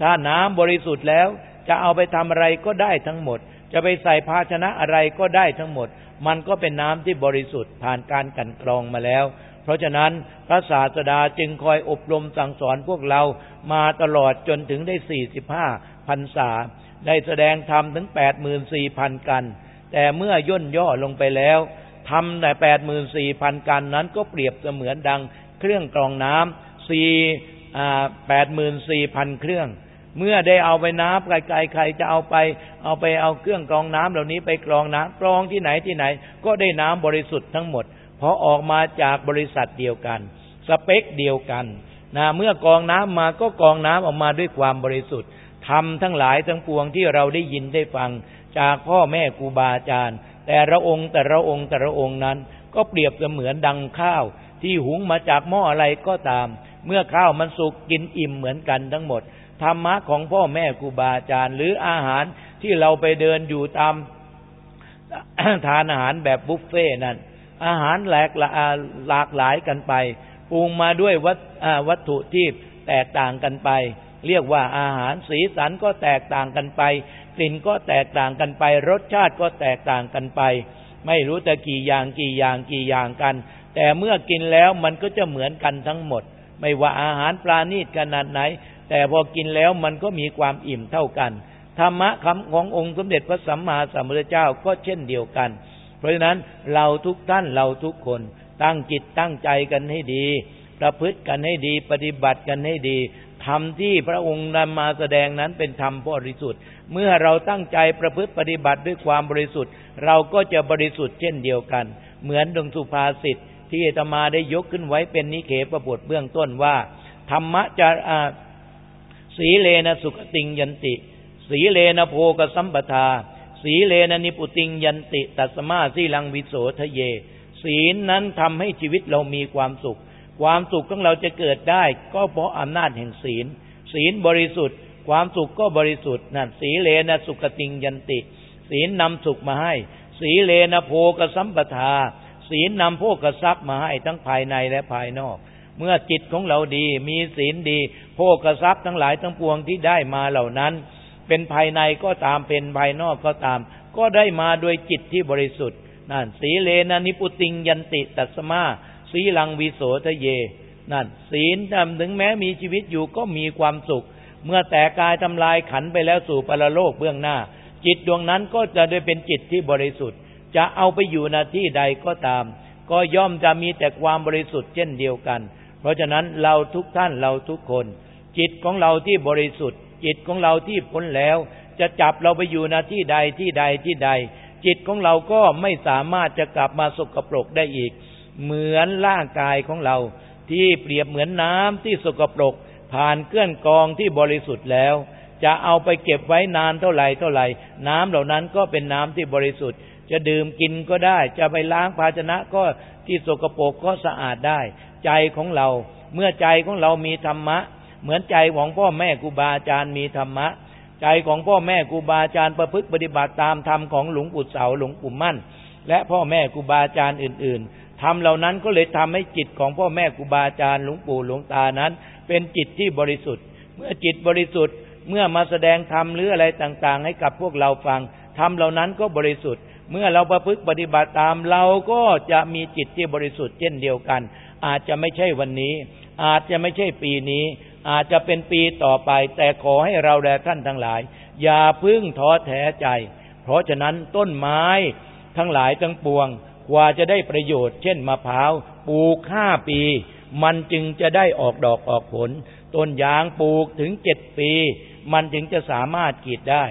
ถ้าน้ำบริสุทธิ์แล้ว จะเอาไปทำอะไรก็ได้ทั้งหมด จะไปใส่ภาชนะอะไรก็ได้ทั้งหมด มันก็เป็นน้ำที่บริสุทธิ์ผ่านการกันกรองมาแล้ว เพราะฉะนั้นพระศาสดาจึงคอยอบรมสั่งสอนพวกเรามาตลอดจนถึงได้สี่สิบห้าพรรษาได้แสดงธรรมถึงแปดหมื่นสี่พันกัน แต่เมื่อย่นย่อลงไปแล้ว ทำแต่แปดหมื่นสี่พันกันนั้นก็เปรียบเสมือนดังเครื่องกรองน้ำสี่แปดหมื่นสี่พันเครื่อง เมื่อได้เอาไปน้ำไกลๆใครจะเอาไป เอาไปเอาเครื่องกรองน้ำเหล่านี้ไปกรองน้ำกรองที่ไหนที่ไหน ก็ได้น้ำบริสุทธิ์ทั้งหมดเพราะออกมาจากบริษัทเดียวกัน สเปคเดียวกันนะเมื่อกองน้ำมาก็กรองน้ำออกมาด้วยความบริสุทธิ์ทำทั้งหลายทั้งปวงที่เราได้ยินได้ฟังจากพ่อแม่ครูบาอาจารย์ แต่ละองค์แต่ละองค์แต่ละองค์นั้น ก็เปรียบเสมือนดังข้าว ที่หุงมาจากหม้ออะไรก็ตาม เมื่อข้าวมันสุกกินอิ่มเหมือนกันทั้งหมดธรรมะของพ่อแม่ครูบาอาจารย์ หรืออาหารที่เราไปเดินอยู่ตามทานอาหารแบบบุฟเฟ่นั่นอาหารหลากหลากหลายกันไปปรุงมาด้วยวัตวัตถุที่แตกต่างกันไป เรียกว่าอาหารสีสันก็แตกต่างกันไป กลิ่นก็แตกต่างกันไป รสชาติก็แตกต่างกันไป ไม่รู้แต่กี่อย่างกี่อย่างกี่อย่างกัน แต่เมื่อกินแล้วมันก็จะเหมือนกันทั้งหมด ไม่ว่าอาหารปลาณีตขนาดไหน แต่พอกินแล้วมันก็มีความอิ่มเท่ากันธรรมะคำขององค์สมเด็จพระสัมมาสัมพุทธเจ้าก็เช่นเดียวกัน เพราะฉะนั้นเราทุกท่านเราทุกคนตั้งจิตตั้งใจกันให้ดี ประพฤติกันให้ดี ปฏิบัติกันให้ดี ธรรมที่พระองค์นำมาแสดงนั้นเป็นธรรมบริสุทธิ์ เมื่อเราตั้งใจประพฤติปฏิบัติด้วยความบริสุทธิ์ เราก็จะบริสุทธิ์เช่นเดียวกัน เหมือนดังสุภาษิตที่อาตมาได้ยกขึ้นไว้เป็นนิกเขปบทเบื้องต้นว่า ธรรมะจะสีเลนะสุคะติงยันติ สีเลนะโภคะสัมปะทา สีเลนะนิพพุติงยันติ ตัสมาสีลังวิโสทะเย ศีลนั้นทำให้ชีวิตเรามีความสุข ความสุขของเราจะเกิดได้ ก็เพราะอำนาจแห่งศีล ศีลบริสุทธิ์ ความสุขก็บริสุทธิ์นั่นสีเลนะสุขติงยันติ ศีลนำสุขมาให้ สีเลนะโพกสัมปทา ศีลนำโภกทรัพย์มาให้ทั้งภายในและภายนอก เมื่อจิตของเราดี มีศีลดี โภกทรัพย์ทั้งหลายทั้งปวงที่ได้มาเหล่านั้น เป็นภายในก็ตามเป็นภายนอกก็ตาม ก็ได้มาโดยจิตที่บริสุทธิ์นั่นสีเลนะนิปุติงยันติตัสมา สีลังวิโสทะเย นั่น ศีลทำถึงแม้มีชีวิตอยู่ก็มีความสุข เมื่อแต่กายทำลายขันไปแล้วสู่ปรโลกเบื้องหน้า จิตดวงนั้นก็จะได้เป็นจิตที่บริสุทธิ์ จะเอาไปอยู่นาที่ใดก็ตาม ก็ย่อมจะมีแต่ความบริสุทธิ์เช่นเดียวกัน เพราะฉะนั้นเราทุกท่านเราทุกคน จิตของเราที่บริสุทธิ์ จิตของเราที่พ้นแล้ว จะจับเราไปอยู่นาที่ใดที่ใดที่ใดจิตของเราก็ไม่สามารถจะกลับมาสกปรกได้อีก เหมือนร่างกายของเรา ที่เปรียบเหมือนน้ำที่สกปรก ผ่านเกลื่อนกองที่บริสุทธิ์แล้ว จะเอาไปเก็บไว้นานเท่าไหร่เท่าไหร่ น้ำเหล่านั้นก็เป็นน้ำที่บริสุทธิ์ จะดื่มกินก็ได้ จะไปล้างภาชนะก็ที่สกปรกก็สะอาดได้ ใจของเรา เมื่อใจของเรามีธรรมะ เหมือนใจของพ่อแม่ครูบาอาจารย์มีธรรมะใจของพ่อแม่ครูบาอาจารย์ประพฤติปฏิบัติตามธรรมของหลวงปู่เสาหลวงปู่มั่น และพ่อแม่ครูบาอาจารย์อื่น ทำเหล่านั้นก็เลยทำให้จิตของพ่อแม่ครูบาอาจารย์หลวงปู่หลวงตานั้น เป็นจิตที่บริสุทธิ์ เมื่อจิตบริสุทธิ์เมื่อมาแสดงธรรมหรืออะไรต่างๆ ให้กับพวกเราฟังธรรมเหล่านั้นก็บริสุทธิ์ เมื่อเราประพฤติปฏิบัติตามเราก็จะมีจิตที่บริสุทธิ์เช่นเดียวกัน อาจจะไม่ใช่วันนี้ อาจจะไม่ใช่ปีนี้ อาจจะเป็นปีต่อไป แต่ขอให้เราแลท่านทั้งหลาย อย่าพึ่งท้อแท้ใจ เพราะฉะนั้นต้นไม้ทั้งหลายทั้งปวง กว่าจะได้ประโยชน์ เช่นมะพร้าวปลูกห้าปี มันจึงจะได้ออกดอกออกผล ต้นยางปลูกถึงเจ็ดปี มันจึงจะสามารถกีดได้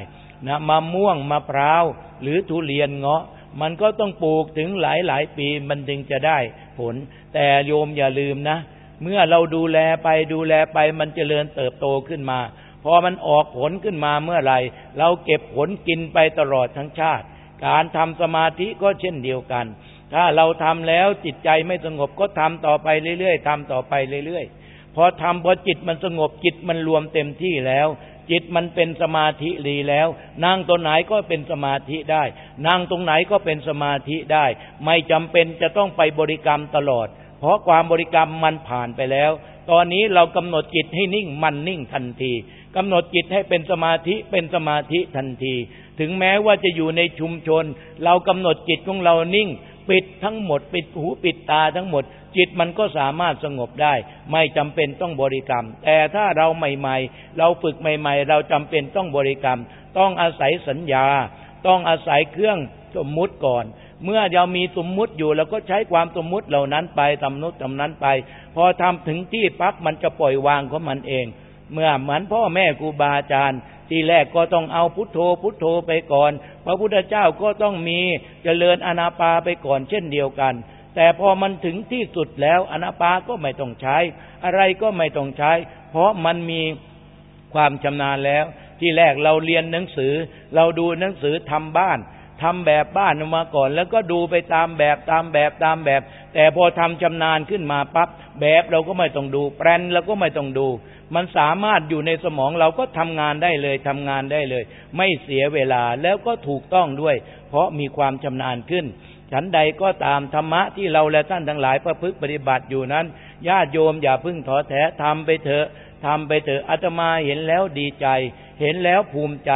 นะมะม่วงมะพร้าวหรือทุเรียนเงาะ มันก็ต้องปลูกถึงหลายหลายปีมันจึงจะได้ผล แต่โยมอย่าลืมนะ เมื่อเราดูแลไปดูแลไปมันจเจริญเติบโตขึ้นมา พอมันออกผลขึ้นมาเมื่อไหร่ เราเก็บผลกินไปตลอดทั้งชาติ การทำสมาธิก็เช่นเดียวกัน ถ้าเราทำแล้วจิตใจไม่สงบก็ทำต่อไปเรื่อยๆทำต่อไปเรื่อยๆ พอทำพอจิตมันสงบจิตมันรวมเต็มที่แล้ว จิตมันเป็นสมาธิดีแล้ว นั่งตรงไหนก็เป็นสมาธิได้ นั่งตรงไหนก็เป็นสมาธิได้ ไม่จำเป็นจะต้องไปบริกรรมตลอด เพราะความบริกรรมมันผ่านไปแล้ว ตอนนี้เรากำหนดจิตให้นิ่งมันนิ่งทันทีกำหนดจิตให้เป็นสมาธิเป็นสมาธิทันที ถึงแม้ว่าจะอยู่ในชุมชน เรากำหนดจิตของเรานิ่ง ปิดทั้งหมด ปิดหูปิดตาทั้งหมด จิตมันก็สามารถสงบได้ ไม่จำเป็นต้องบริกรรม แต่ถ้าเราใหม่ ๆ เราฝึกใหม่ ๆ เราจำเป็นต้องบริกรรม ต้องอาศัยสัญญา ต้องอาศัยเครื่องสมมุติก่อน เมื่อเรามีสมมุติอยู่เราก็ใช้ความสมมุติเหล่านั้นไปทำนุตตำนั้นไป พอทำถึงที่ปักมันจะปล่อยวางของมันเอง เมื่อเหมือนพ่อแม่ครูบาอาจารย์ ที่แรกก็ต้องเอาพุทโธพุทโธไปก่อน พระพุทธเจ้าก็ต้องมีเจริญอนาปาไปก่อนเช่นเดียวกัน แต่พอมันถึงที่สุดแล้วอนาปาก็ไม่ต้องใช้ อะไรก็ไม่ต้องใช้ เพราะมันมีความชำนาญแล้ว ที่แรกเราเรียนหนังสือ เราดูหนังสือทำบ้าน ทำแบบบ้านมาก่อน แล้วก็ดูไปตามแบบตามแบบตามแบบ แต่พอทำชำนาญขึ้นมาปั๊บแบบเราก็ไม่ต้องดู แปลนเราก็ไม่ต้องดู มันสามารถอยู่ในสมองเราก็ทำงานได้เลยทำงานได้เลย ไม่เสียเวลาแล้วก็ถูกต้องด้วย เพราะมีความชำนาญขึ้น ฉันใดก็ตามธรรมะที่เราและท่านทั้งหลายประพฤติปฏิบัติอยู่นั้นญาติโยมอย่าพึ่งท้อแท้ทำไปเถอะทำไปเถอะอาตมาเห็นแล้วดีใจ เห็นแล้วภูมิใจ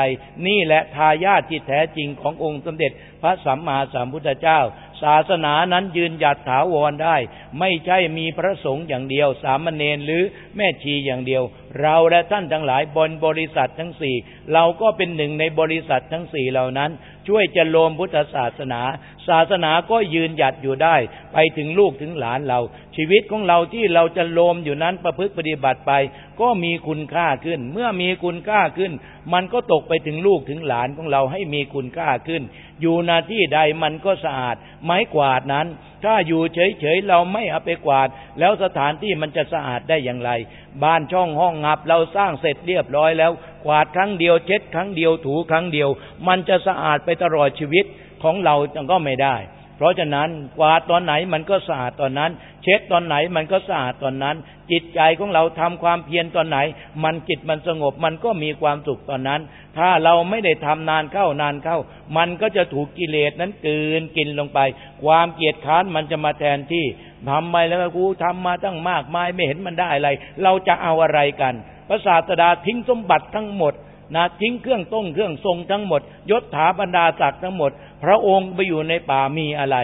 นี่แหละทายาทที่แท้จริงขององค์สมเด็จพระสัมมาสัมพุทธเจ้า ศาสนานั้นยืนหยัดถาวรได้ ไม่ใช่มีพระสงฆ์อย่างเดียว สามเณรหรือแม่ชีอย่างเดียว เราและท่านทั้งหลายบนบริษัททั้งสี่เราก็เป็นหนึ่งในบริษัททั้งสี่เหล่านั้น ช่วยจะโลมพุทธศาสนาศาสนาก็ยืนหยัดอยู่ได้ ไปถึงลูกถึงหลานเรา ชีวิตของเราที่เราจะโลมอยู่นั้นประพฤติปฏิบัติไป ก็มีคุณค่าขึ้น เมื่อมีคุณค่าขึ้น มันก็ตกไปถึงลูกถึงหลานของเราให้มีคุณค่าขึ้น อยู่นาที่ใดมันก็สะอาด ไม้กวาดนั้น ถ้าอยู่เฉยๆเราไม่เอาไปกวาด แล้วสถานที่มันจะสะอาดได้อย่างไร บ้านช่องห้องงับเราสร้างเสร็จเรียบร้อยแล้ว กวาดครั้งเดียวเช็ดครั้งเดียวถูครั้งเดียว มันจะสะอาดไปตลอดชีวิต ของเราก็ไม่ได้ เพราะฉะนั้นกวาดตอนไหนมันก็สะอาดตอนนั้น เช็ดตอนไหนมันก็สะอาดตอนนั้น จิตใจของเราทำความเพียรตอนไหน มันจิตมันสงบมันก็มีความสุขตอนนั้น ถ้าเราไม่ได้ทำนานเข้านานเข้า มันก็จะถูกกิเลสนั้นกืนกินลงไป ความเกียดค้านมันจะมาแทนที่ทำไปแล้วกูทำมาตั้งมากมายไม่เห็นมันได้อะไร เราจะเอาอะไรกันพระศาสดาทิ้งสมบัติทั้งหมดนะทิ้งเครื่องต้งเครื่องทรงทั้งหมดยศถาบรรดาศักดิ์ทั้งหมด พระองค์ไปอยู่ในป่ามีอะไร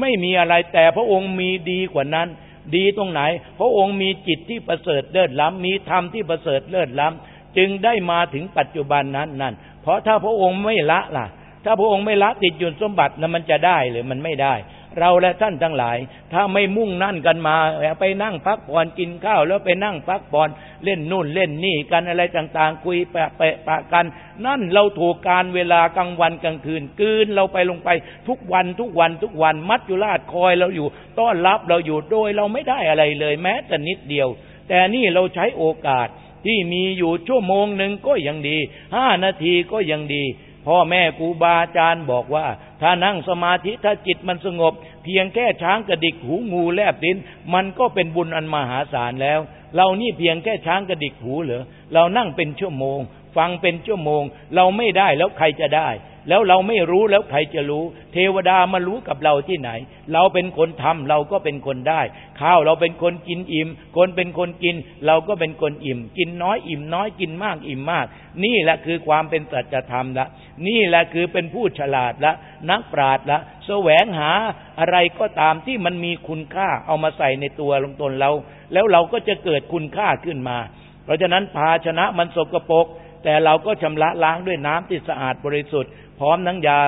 ไม่มีอะไรแต่พระองค์มีดีกว่านั้น ดีตรงไหน พระองค์มีจิตที่ประเสริฐเลิศล้ำมีธรรมที่ประเสริฐเลิศล้ำจึงได้มาถึงปัจจุบันนั้นนั่นเพราะถ้าพระองค์ไม่ละล่ะ ถ้าพระองค์ไม่ละติดยุนสมบัตินั้นมันจะได้หรือมันไม่ได้ เราและท่านทั้งหลาย ถ้าไม่มุ่งนั่นกันมาไปนั่งพักผ่อนกินข้าว แล้วไปนั่งพักผ่อนเล่นนู่นเล่นนี่กันอะไรต่างๆ คุยแปะปะปะกัน นั่นเราถูกการเวลากลางวันกลางคืนกืนเราไปลงไปทุกวันทุกวันทุกวันมัดยุราชคอยเราอยู่ ต้อนรับเราอยู่โดยเราไม่ได้อะไรเลยแม้แต่นิดเดียว แต่นี่เราใช้โอกาสที่มีอยู่ชั่วโมงหนึ่งก็ยังดีห้านาทีก็ยังดี พ่อแม่ครูบาอาจารย์บอกว่า ถ้านั่งสมาธิถ้าจิตมันสงบ เพียงแค่ช้างกระดิกหูงูแลบดินมันก็เป็นบุญอันมหาศาลแล้ว เรานี่เพียงแค่ช้างกระดิกหูเหรอเรานั่งเป็นชั่วโมง ฟังเป็นชั่วโมง เราไม่ได้แล้วใครจะได้ แล้วเราไม่รู้แล้วใครจะรู้ เทวดามารู้กับเราที่ไหน เราเป็นคนทำเราก็เป็นคนได้ ข้าวเราเป็นคนกินอิ่ม คนเป็นคนกิน เราก็เป็นคนอิ่ม กินน้อยอิ่มน้อยกินมากอิ่มมาก นี่แหละคือความเป็นสัจธรรมละ นี่แหละคือเป็นผู้ฉลาดละ นักปราชญ์ละแสวงหาอะไรก็ตามที่มันมีคุณค่าเอามาใส่ในตัวลงตนเรา แล้วเราก็จะเกิดคุณค่าขึ้นมา เพราะฉะนั้นภาชนะมันสกปรกแต่เราก็ชำระล้างด้วยน้ำที่สะอาดบริสุทธิ์ ร้อมทั้งยา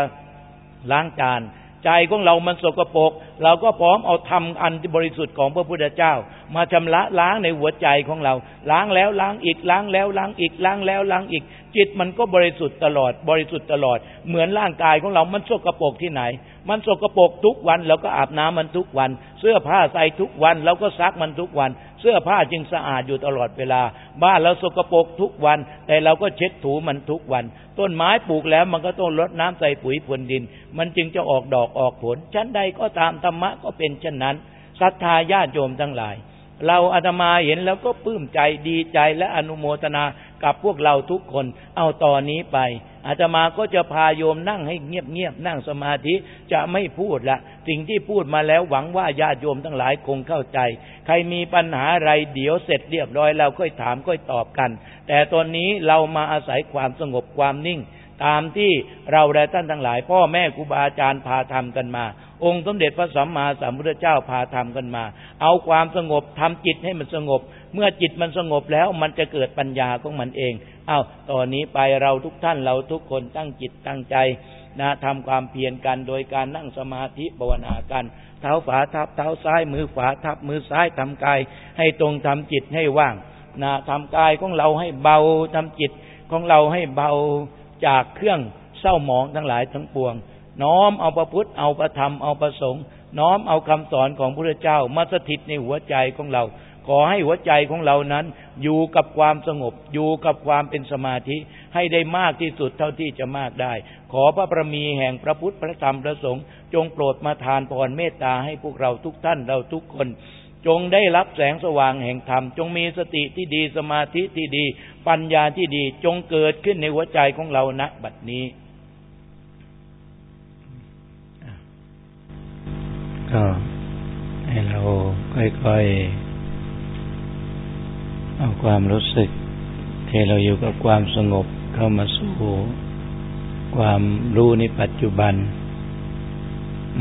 ล้างจานใจของเรามันสกปรกเราก็พร้อมเอาทำอันบริสุทธิ์ของพระพุทธเจ้า มาชำระล้างในหัวใจของเรา ล้างแล้วล้างอีกล้างแล้วล้างอีกล้างแล้วล้างอีก จิตมันก็บริสุทธิ์ตลอด บริสุทธิ์ตลอด เหมือนร่างกายของเรา มันสกปรกที่ไหน มันสกปรกทุกวันเราก็อาบน้ำมันทุกวัน เสื้อผ้าใส่ทุกวันเราก็ซักมันทุกวัน เสื้อผ้าจึงสะอาดอยู่ตลอดเวลา บ้านเราสกปรกทุกวัน แต่เราก็เช็ดถูมันทุกวัน ต้นไม้ปลูกแล้วมันก็ต้องรดน้ำใส่ปุ๋ยพรวนดิน มันจึงจะออกดอกออกผลชั้นใดก็ตามธรรมะก็เป็นเช่นนั้นศรัทธาญาติโยมทั้งหลายเราอาตมาเห็นแล้วก็ปลื้มใจดีใจและอนุโมทนา กับพวกเราทุกคน เอาตอนนี้ไป อาตมาก็จะพาโยมนั่งให้เงียบๆนั่งสมาธิจะไม่พูดละสิ่งที่พูดมาแล้วหวังว่าญาติโยมทั้งหลายคงเข้าใจ ใครมีปัญหาอะไรเดี๋ยวเสร็จเรียบร้อยเราค่อยถามค่อยตอบกัน แต่ตอนนี้เรามาอาศัยความสงบความนิ่ง ตามที่เราและท่านทั้งหลาย พ่อแม่ครูบาอาจารย์พาทำกันมาองค์สมเด็จพระสัมมาสัมพุทธเจ้าพาทำกันมา เอาความสงบทำจิตให้มันสงบ เมื่อจิตมันสงบแล้วมันจะเกิดปัญญาของมันเองเอาตอนนี้ไปเราทุกท่านเราทุกคนตั้งจิตตั้งใจนะทำความเพียรกันโดยการนั่งสมาธิภาวนากัน เท้าฝาทับเท้าซ้าย มือขวาทับมือซ้ายทำกาย ให้ตรงทำจิตให้ว่างนะทำกายของเราให้เบาทำจิตของเราให้เบาจากเครื่องเศร้าหมองทั้งหลายทั้งปวง น้อมเอาประพุทธเอาประธรรมเอาประสงค์น้อมเอาคำสอนของพระเจ้ามาสถิตในหัวใจของเรา ขอให้หัวใจของเรานั้น อยู่กับความสงบ อยู่กับความเป็นสมาธิ ให้ได้มากที่สุดเท่าที่จะมากได้ ขอพระประมีแห่งพระพุทธพระธรรมพระสงฆ์จงโปรดมาทานพรเมตตาให้พวกเราทุกท่านเราทุกคนจงได้รับแสงสว่างแห่งธรรม จงมีสติที่ดีสมาธิที่ดี ปัญญาที่ดี จงเกิดขึ้นในหัวใจของเราณบัดนี้ ก็ให้เราค่อยๆ เอาความรู้สึกที่เราอยู่กับความสงบเข้ามาสู่ความรู้ในปัจจุบัน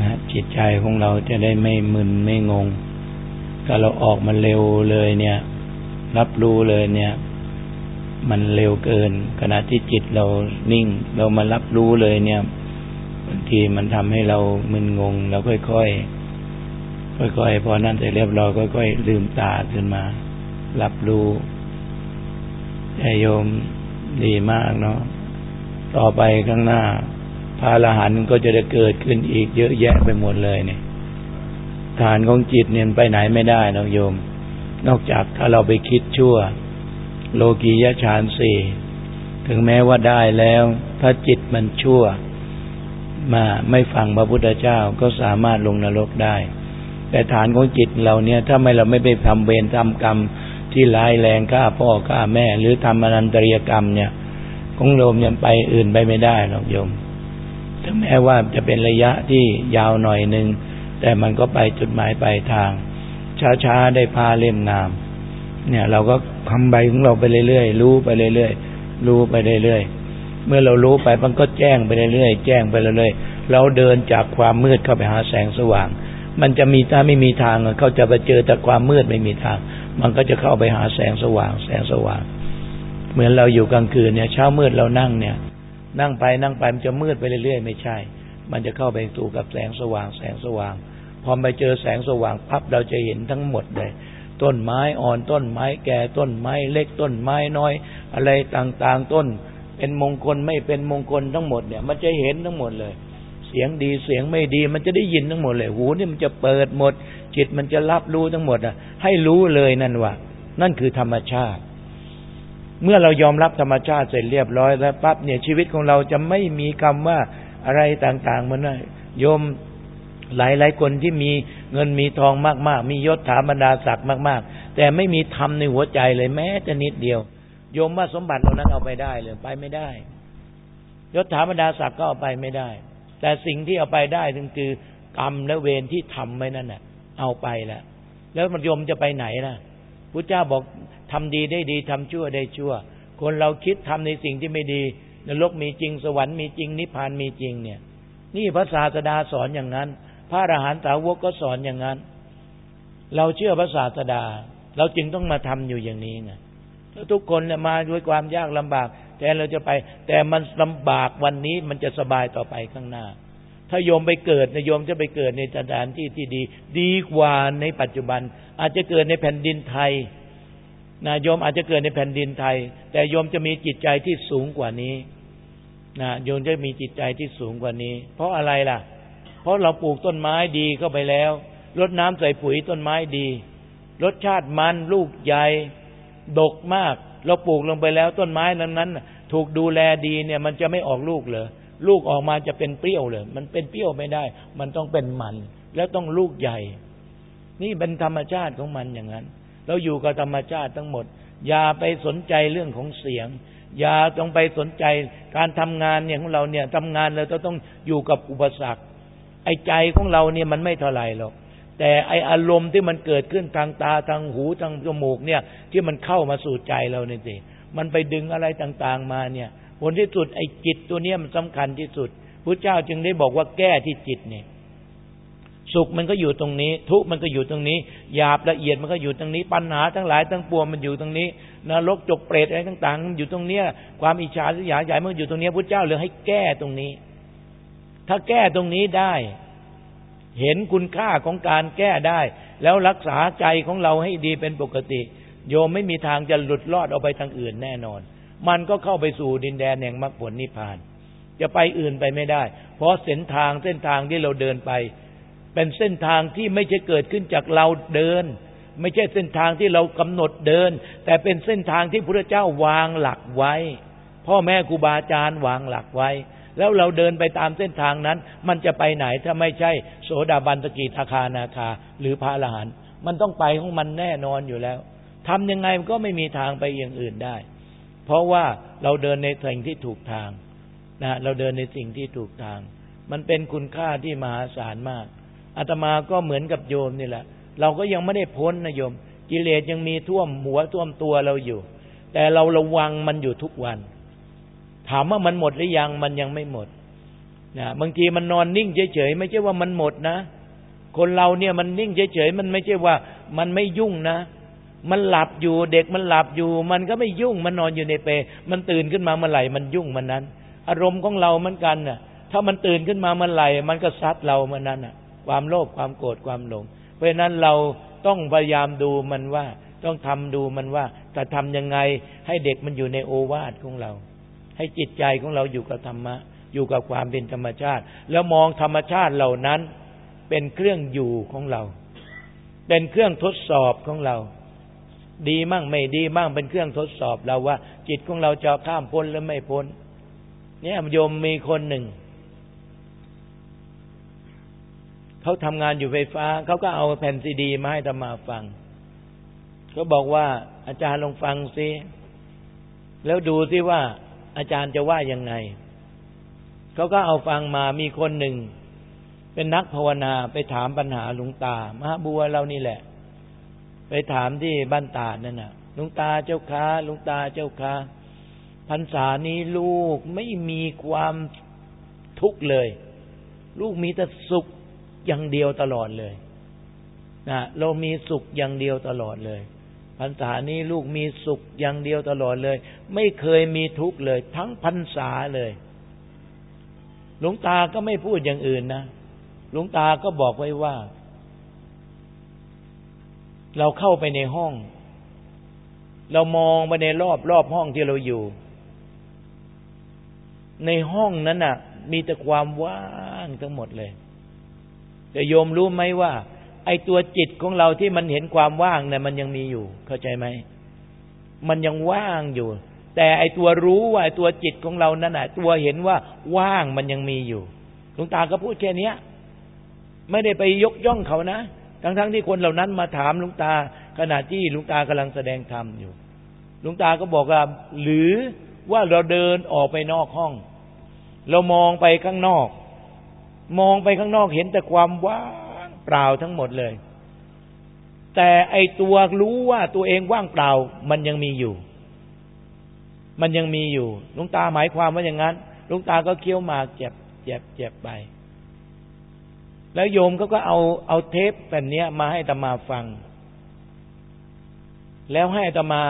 นะจิตใจของเราจะได้ไม่มึนไม่งง ถ้าเราออกมาเร็วเลยเนี่ย รับรู้เลยเนี่ย มันเร็วเกิน ขณะที่จิตเรานิ่ง เรามารับรู้เลยเนี่ยบางทีมันทำให้เรามึนงง เราค่อยๆค่อยๆพอนั่นเสร็จเรียบร้อยค่อยๆลืมตาขึ้นมา รับรู้ใจโยมดีมากเนาะต่อไปข้างหน้าพระหันก็จะได้เกิดขึ้นอีกเยอะแยะไปหมดเลยเนี่ยฐานของจิตเนี่ยไปไหนไม่ได้นะโยม นอกจากถ้าเราไปคิดชั่ว โลกียะฌานสี่ถึงแม้ว่าได้แล้ว ถ้าจิตมันชั่ว มาไม่ฟังพระพุทธเจ้าก็สามารถลงนรกได้ แต่ฐานของจิตเราเนี่ย ถ้าไม่เราไม่ไปทำเวรทำกรรม ที่ร้ายแรงฆ่าพ่อฆ่าแม่ หรือทำอนันตริยกรรมเนี่ยของโยมยังไปอื่นไปไม่ได้หรอกโยม ถึงแม้ว่าจะเป็นระยะที่ยาวหน่อยหนึ่งแต่มันก็ไปจุดหมายปลายทาง ช้าๆได้พาเล่มงาม เนี่ย เราก็ทำใบของเราไปเรื่อยๆรู้ไปเรื่อยๆรู้ไปเรื่อยๆเมื่อเรารู้ไปมันก็แจ้งไปเรื่อยๆแจ้งไปเรื่อยๆเราเดินจากความมืดเข้าไปหาแสงสว่าง มันจะมีถ้าไม่มีทางเขาจะไปเจอแต่ความมืดไม่มีทาง มันก็จะเข้าไปหาแสงสว่าง แสงสว่าง เหมือนเราอยู่กลางคืนเนี่ย เช้ามืดเรานั่งเนี่ย นั่งไปนั่งไปมันจะมืดไปเรื่อยๆ ไม่ใช่ มันจะเข้าไปสู่กับแสงสว่าง แสงสว่าง พอไปเจอแสงสว่างพับเราจะเห็นทั้งหมดเลยต้นไม้อ่อนต้นไม้แก่ต้นไม้เล็กต้นไม้น้อย อะไรต่างๆต้น เป็นมงคลไม่เป็นมงคลทั้งหมดเนี่ย มันจะเห็นทั้งหมดเลย สียงดีเสียงไม่ดี มันจะได้ยินทั้งหมดเลย หูนี่มันจะเปิดหมด จิตมันจะรับรู้ทั้งหมดอะ ให้รู้เลยนั่นว่า นั่นคือธรรมชาติ เมื่อเรายอมรับธรรมชาติเสร็จเรียบร้อยแล้วปั๊บเนี่ยชีวิตของเราจะไม่มีคำว่าอะไรต่างๆมันนะโยมหลายๆคนที่มีเงินมีทองมาก ๆ มียศถาบรรดาศักดิ์มาก ๆ แต่ไม่มีธรรมในหัวใจเลยแม้แต่นิดเดียว โยมว่าสมบัติเหล่านั้นเอาไปได้เลยไปไม่ได้ยศถาบรรดาศักดิ์ก็เอาไปไม่ได้ แต่สิ่งที่เอาไปได้ถึงคือกรรมและเวรที่ทำไว้นั่นน่ะ เอาไปแล้วแล้วมันยมจะไปไหนล่ะพระเจ้าบอกทำดีได้ดีทำชั่วได้ชั่ว คนเราคิดทำในสิ่งที่ไม่ดีนรกมีจริงสวรรค์มีจริงนิพพานมีจริงเนี่ย นี่พระศาสดาสอนอย่างนั้น พระอรหันตสาวกก็สอนอย่างนั้น เราเชื่อพระศาสดา เราจึงต้องมาทำอยู่อย่างนี้ไงแล้วทุกคนเนี่ยมาด้วยความยากลำบาก แทนเราจะไป แต่มันลำบากวันนี้มันจะสบายต่อไปข้างหน้า ถ้าโยมไปเกิดนะโยมจะไปเกิดในสถานที่ที่ดี ดีกว่าในปัจจุบัน อาจจะเกิดในแผ่นดินไทยนะโยมอาจจะเกิดในแผ่นดินไทย แต่โยมจะมีจิตใจที่สูงกว่านี้นะโยมจะมีจิตใจที่สูงกว่านี้ เพราะอะไรล่ะ เพราะเราปลูกต้นไม้ดีเข้าไปแล้วรดน้ำใส่ปุ๋ยต้นไม้ดี รสชาติมันลูกใหญ่ ดกมาก เราปลูกลงไปแล้วต้นไม้นั้นนั้นถูกดูแลดีเนี่ย มันจะไม่ออกลูกเลยลูกออกมาจะเป็นเปรี้ยวเลยมันเป็นเปรี้ยวไม่ได้ มันต้องเป็นมัน แล้วต้องลูกใหญ่ นี่เป็นธรรมชาติของมันอย่างนั้น เราอยู่กับธรรมชาติทั้งหมด อย่าไปสนใจเรื่องของเสียง อย่าต้องไปสนใจการทำงานเนี่ยของเราเนี่ยทำงานเราต้องอยู่กับอุปสรรค ไอ้ใจของเราเนี่ยมันไม่เท่าไหร่หรอก แต่ไออารมณ์ที่มันเกิดขึ้นทางตาทางหูทางจมูกเนี่ย ที่มันเข้ามาสู่ใจเราเนี่ยสิมันไปดึงอะไรต่างๆมาเนี่ยผลที่สุดไอ้จิตตัวเนี้ยมันสำคัญที่สุดพระเจ้าจึงได้บอกว่าแก้ที่จิตเนี่ยสุขมันก็อยู่ตรงนี้ ทุกข์มันก็อยู่ตรงนี้หยาบละเอียดมันก็อยู่ตรงนี้ ปัญหาทั้งหลายทั้งปวงมันอยู่ตรงนี้นรกจกเปรตอะไรต่างๆมันอยู่ตรงเนี้ยความอิจฉาสยาใหญ่มันอยู่ตรงเนี้ยพระเจ้าเลยให้แก้ตรงนี้ ถ้าแก้ตรงนี้ได้ เห็นคุณค่าของการแก้ได้ แล้วรักษาใจของเราให้ดีเป็นปกติ โยมไม่มีทางจะหลุดรอดออกไปทางอื่นแน่นอน มันก็เข้าไปสู่ดินแดนแห่งมรรคผลนิพพาน จะไปอื่นไปไม่ได้ เพราะเส้นทางเส้นทางที่เราเดินไป เป็นเส้นทางที่ไม่ใช่เกิดขึ้นจากเราเดิน ไม่ใช่เส้นทางที่เรากำหนดเดิน แต่เป็นเส้นทางที่พระเจ้าวางหลักไว้ พ่อแม่ครูบาอาจารย์วางหลักไว้ แล้วเราเดินไปตามเส้นทางนั้น มันจะไปไหนถ้าไม่ใช่โสดาบันตกีทาคานาคา หรือพระอรหันต์มันต้องไปของมันแน่นอนอยู่แล้วทำยังไงมันก็ไม่มีทางไปอย่างอื่นได้ เพราะว่าเราเดินในสิ่งที่ถูกทางนะเราเดินในสิ่งที่ถูกทาง มันเป็นคุณค่าที่มหาศาลมากอาตมาก็เหมือนกับโยมนี่แหละ เราก็ยังไม่ได้พ้นนะโยม กิเลสยังมีท่วมหัวท่วมตัวเราอยู่ แต่เราระวังมันอยู่ทุกวัน ถามว่ามันหมดหรือยังมันยังไม่หมดนะบางทีมันนอนนิ่งเฉยๆไม่ใช่ว่ามันหมดนะ คนเราเนี่ยมันนิ่งเฉยๆมันไม่ใช่ว่า มันไม่ยุ่งนะ มันหลับอยู่เด็กมันหลับอยู่ มันก็ไม่ยุ่งมันนอนอยู่ในเป มันตื่นขึ้นมาเมื่อไหร่มันยุ่งมันนั้น อารมณ์ของเราเหมือนกันน่ะ ถ้ามันตื่นขึ้นมาเมื่อไหร่มันก็ซัดเราเมื่อนั้นน่ะ ความโลภความโกรธความหลง เพราะฉะนั้นเราต้องพยายามดูมันว่า ต้องทำดูมันว่าจะทำยังไงให้เด็กมันอยู่ในโอวาทของเรา ให้จิตใจของเราอยู่กับธรรมะ อยู่กับความเป็นธรรมชาติ แล้วมองธรรมชาติเหล่านั้นเป็นเครื่องอยู่ของเรา เป็นเครื่องทดสอบของเรา ดีมั่งไม่ดีมั่งเป็นเครื่องทดสอบเราว่า จิตของเราจะข้ามพ้นหรือไม่พ้น เนี่ยโยมมีคนหนึ่งเขาทำงานอยู่ไฟฟ้าเขาก็เอาแผ่นซีดีมาให้ธรรมาฟังเขาบอกว่าอาจารย์ลองฟังซิแล้วดูซิว่า อาจารย์จะว่ายังไงเขาก็เอาฟังมามีคนหนึ่ง เป็นนักภาวนาไปถามปัญหาหลวงตามหาบัวเรานี่แหละ ไปถามที่บ้านตานั่นน่ะหลวงตาเจ้าค้าหลวงตาเจ้าค้าพรรษานี้ลูกไม่มีความทุกข์เลย ลูกมีแต่สุขอย่างเดียวตลอดเลยนะเรามีสุขอย่างเดียวตลอดเลย พรรษานี้ลูกมีสุขอย่างเดียวตลอดเลย ไม่เคยมีทุกข์เลย ทั้งพรรษาเลย หลวงตาก็ไม่พูดอย่างอื่นนะหลวงตาก็บอกไว้ว่า เราเข้าไปในห้อง เรามองไปในรอบรอบห้องที่เราอยู่ ในห้องนั้นน่ะ มีแต่ความว่างทั้งหมดเลย แต่โยมรู้ไหมว่า ไอตัวจิตของเราที่มันเห็นความว่างเนี่ยมันยังมีอยู่ เข้าใจไหมมันยังว่างอยู่ แต่ไอตัวรู้ว่าไอตัวจิตของเรานั่นแหะตัวเห็นว่าว่างมันยังมีอยู่หลวงตาก็พูดแค่เนี้ย ไม่ได้ไปยกย่องเขานะทั้งๆทที่คนเหล่านั้นมาถามหลวงตา ขณะที่หลวงตากำลังแสดงธรรมอยู่หลวงตาก็บอกว่า หรือว่าเราเดินออกไปนอกห้อง เรามองไปข้างนอก มองไปข้างนอกเห็นแต่ความว่าง เปล่าทั้งหมดเลย แต่ไอตัวรู้ว่าตัวเองว่างเปล่า มันยังมีอยู่ มันยังมีอยู่ลุงตาหมายความว่าอย่างนั้นลุงตาก็เคี้ยวหมากเจ็บเจ็บเจ็บไป แล้วโยมเขาก็เอาเอาเทปแผ่นนี้มาให้ตมาฟัง แล้วให้ตมา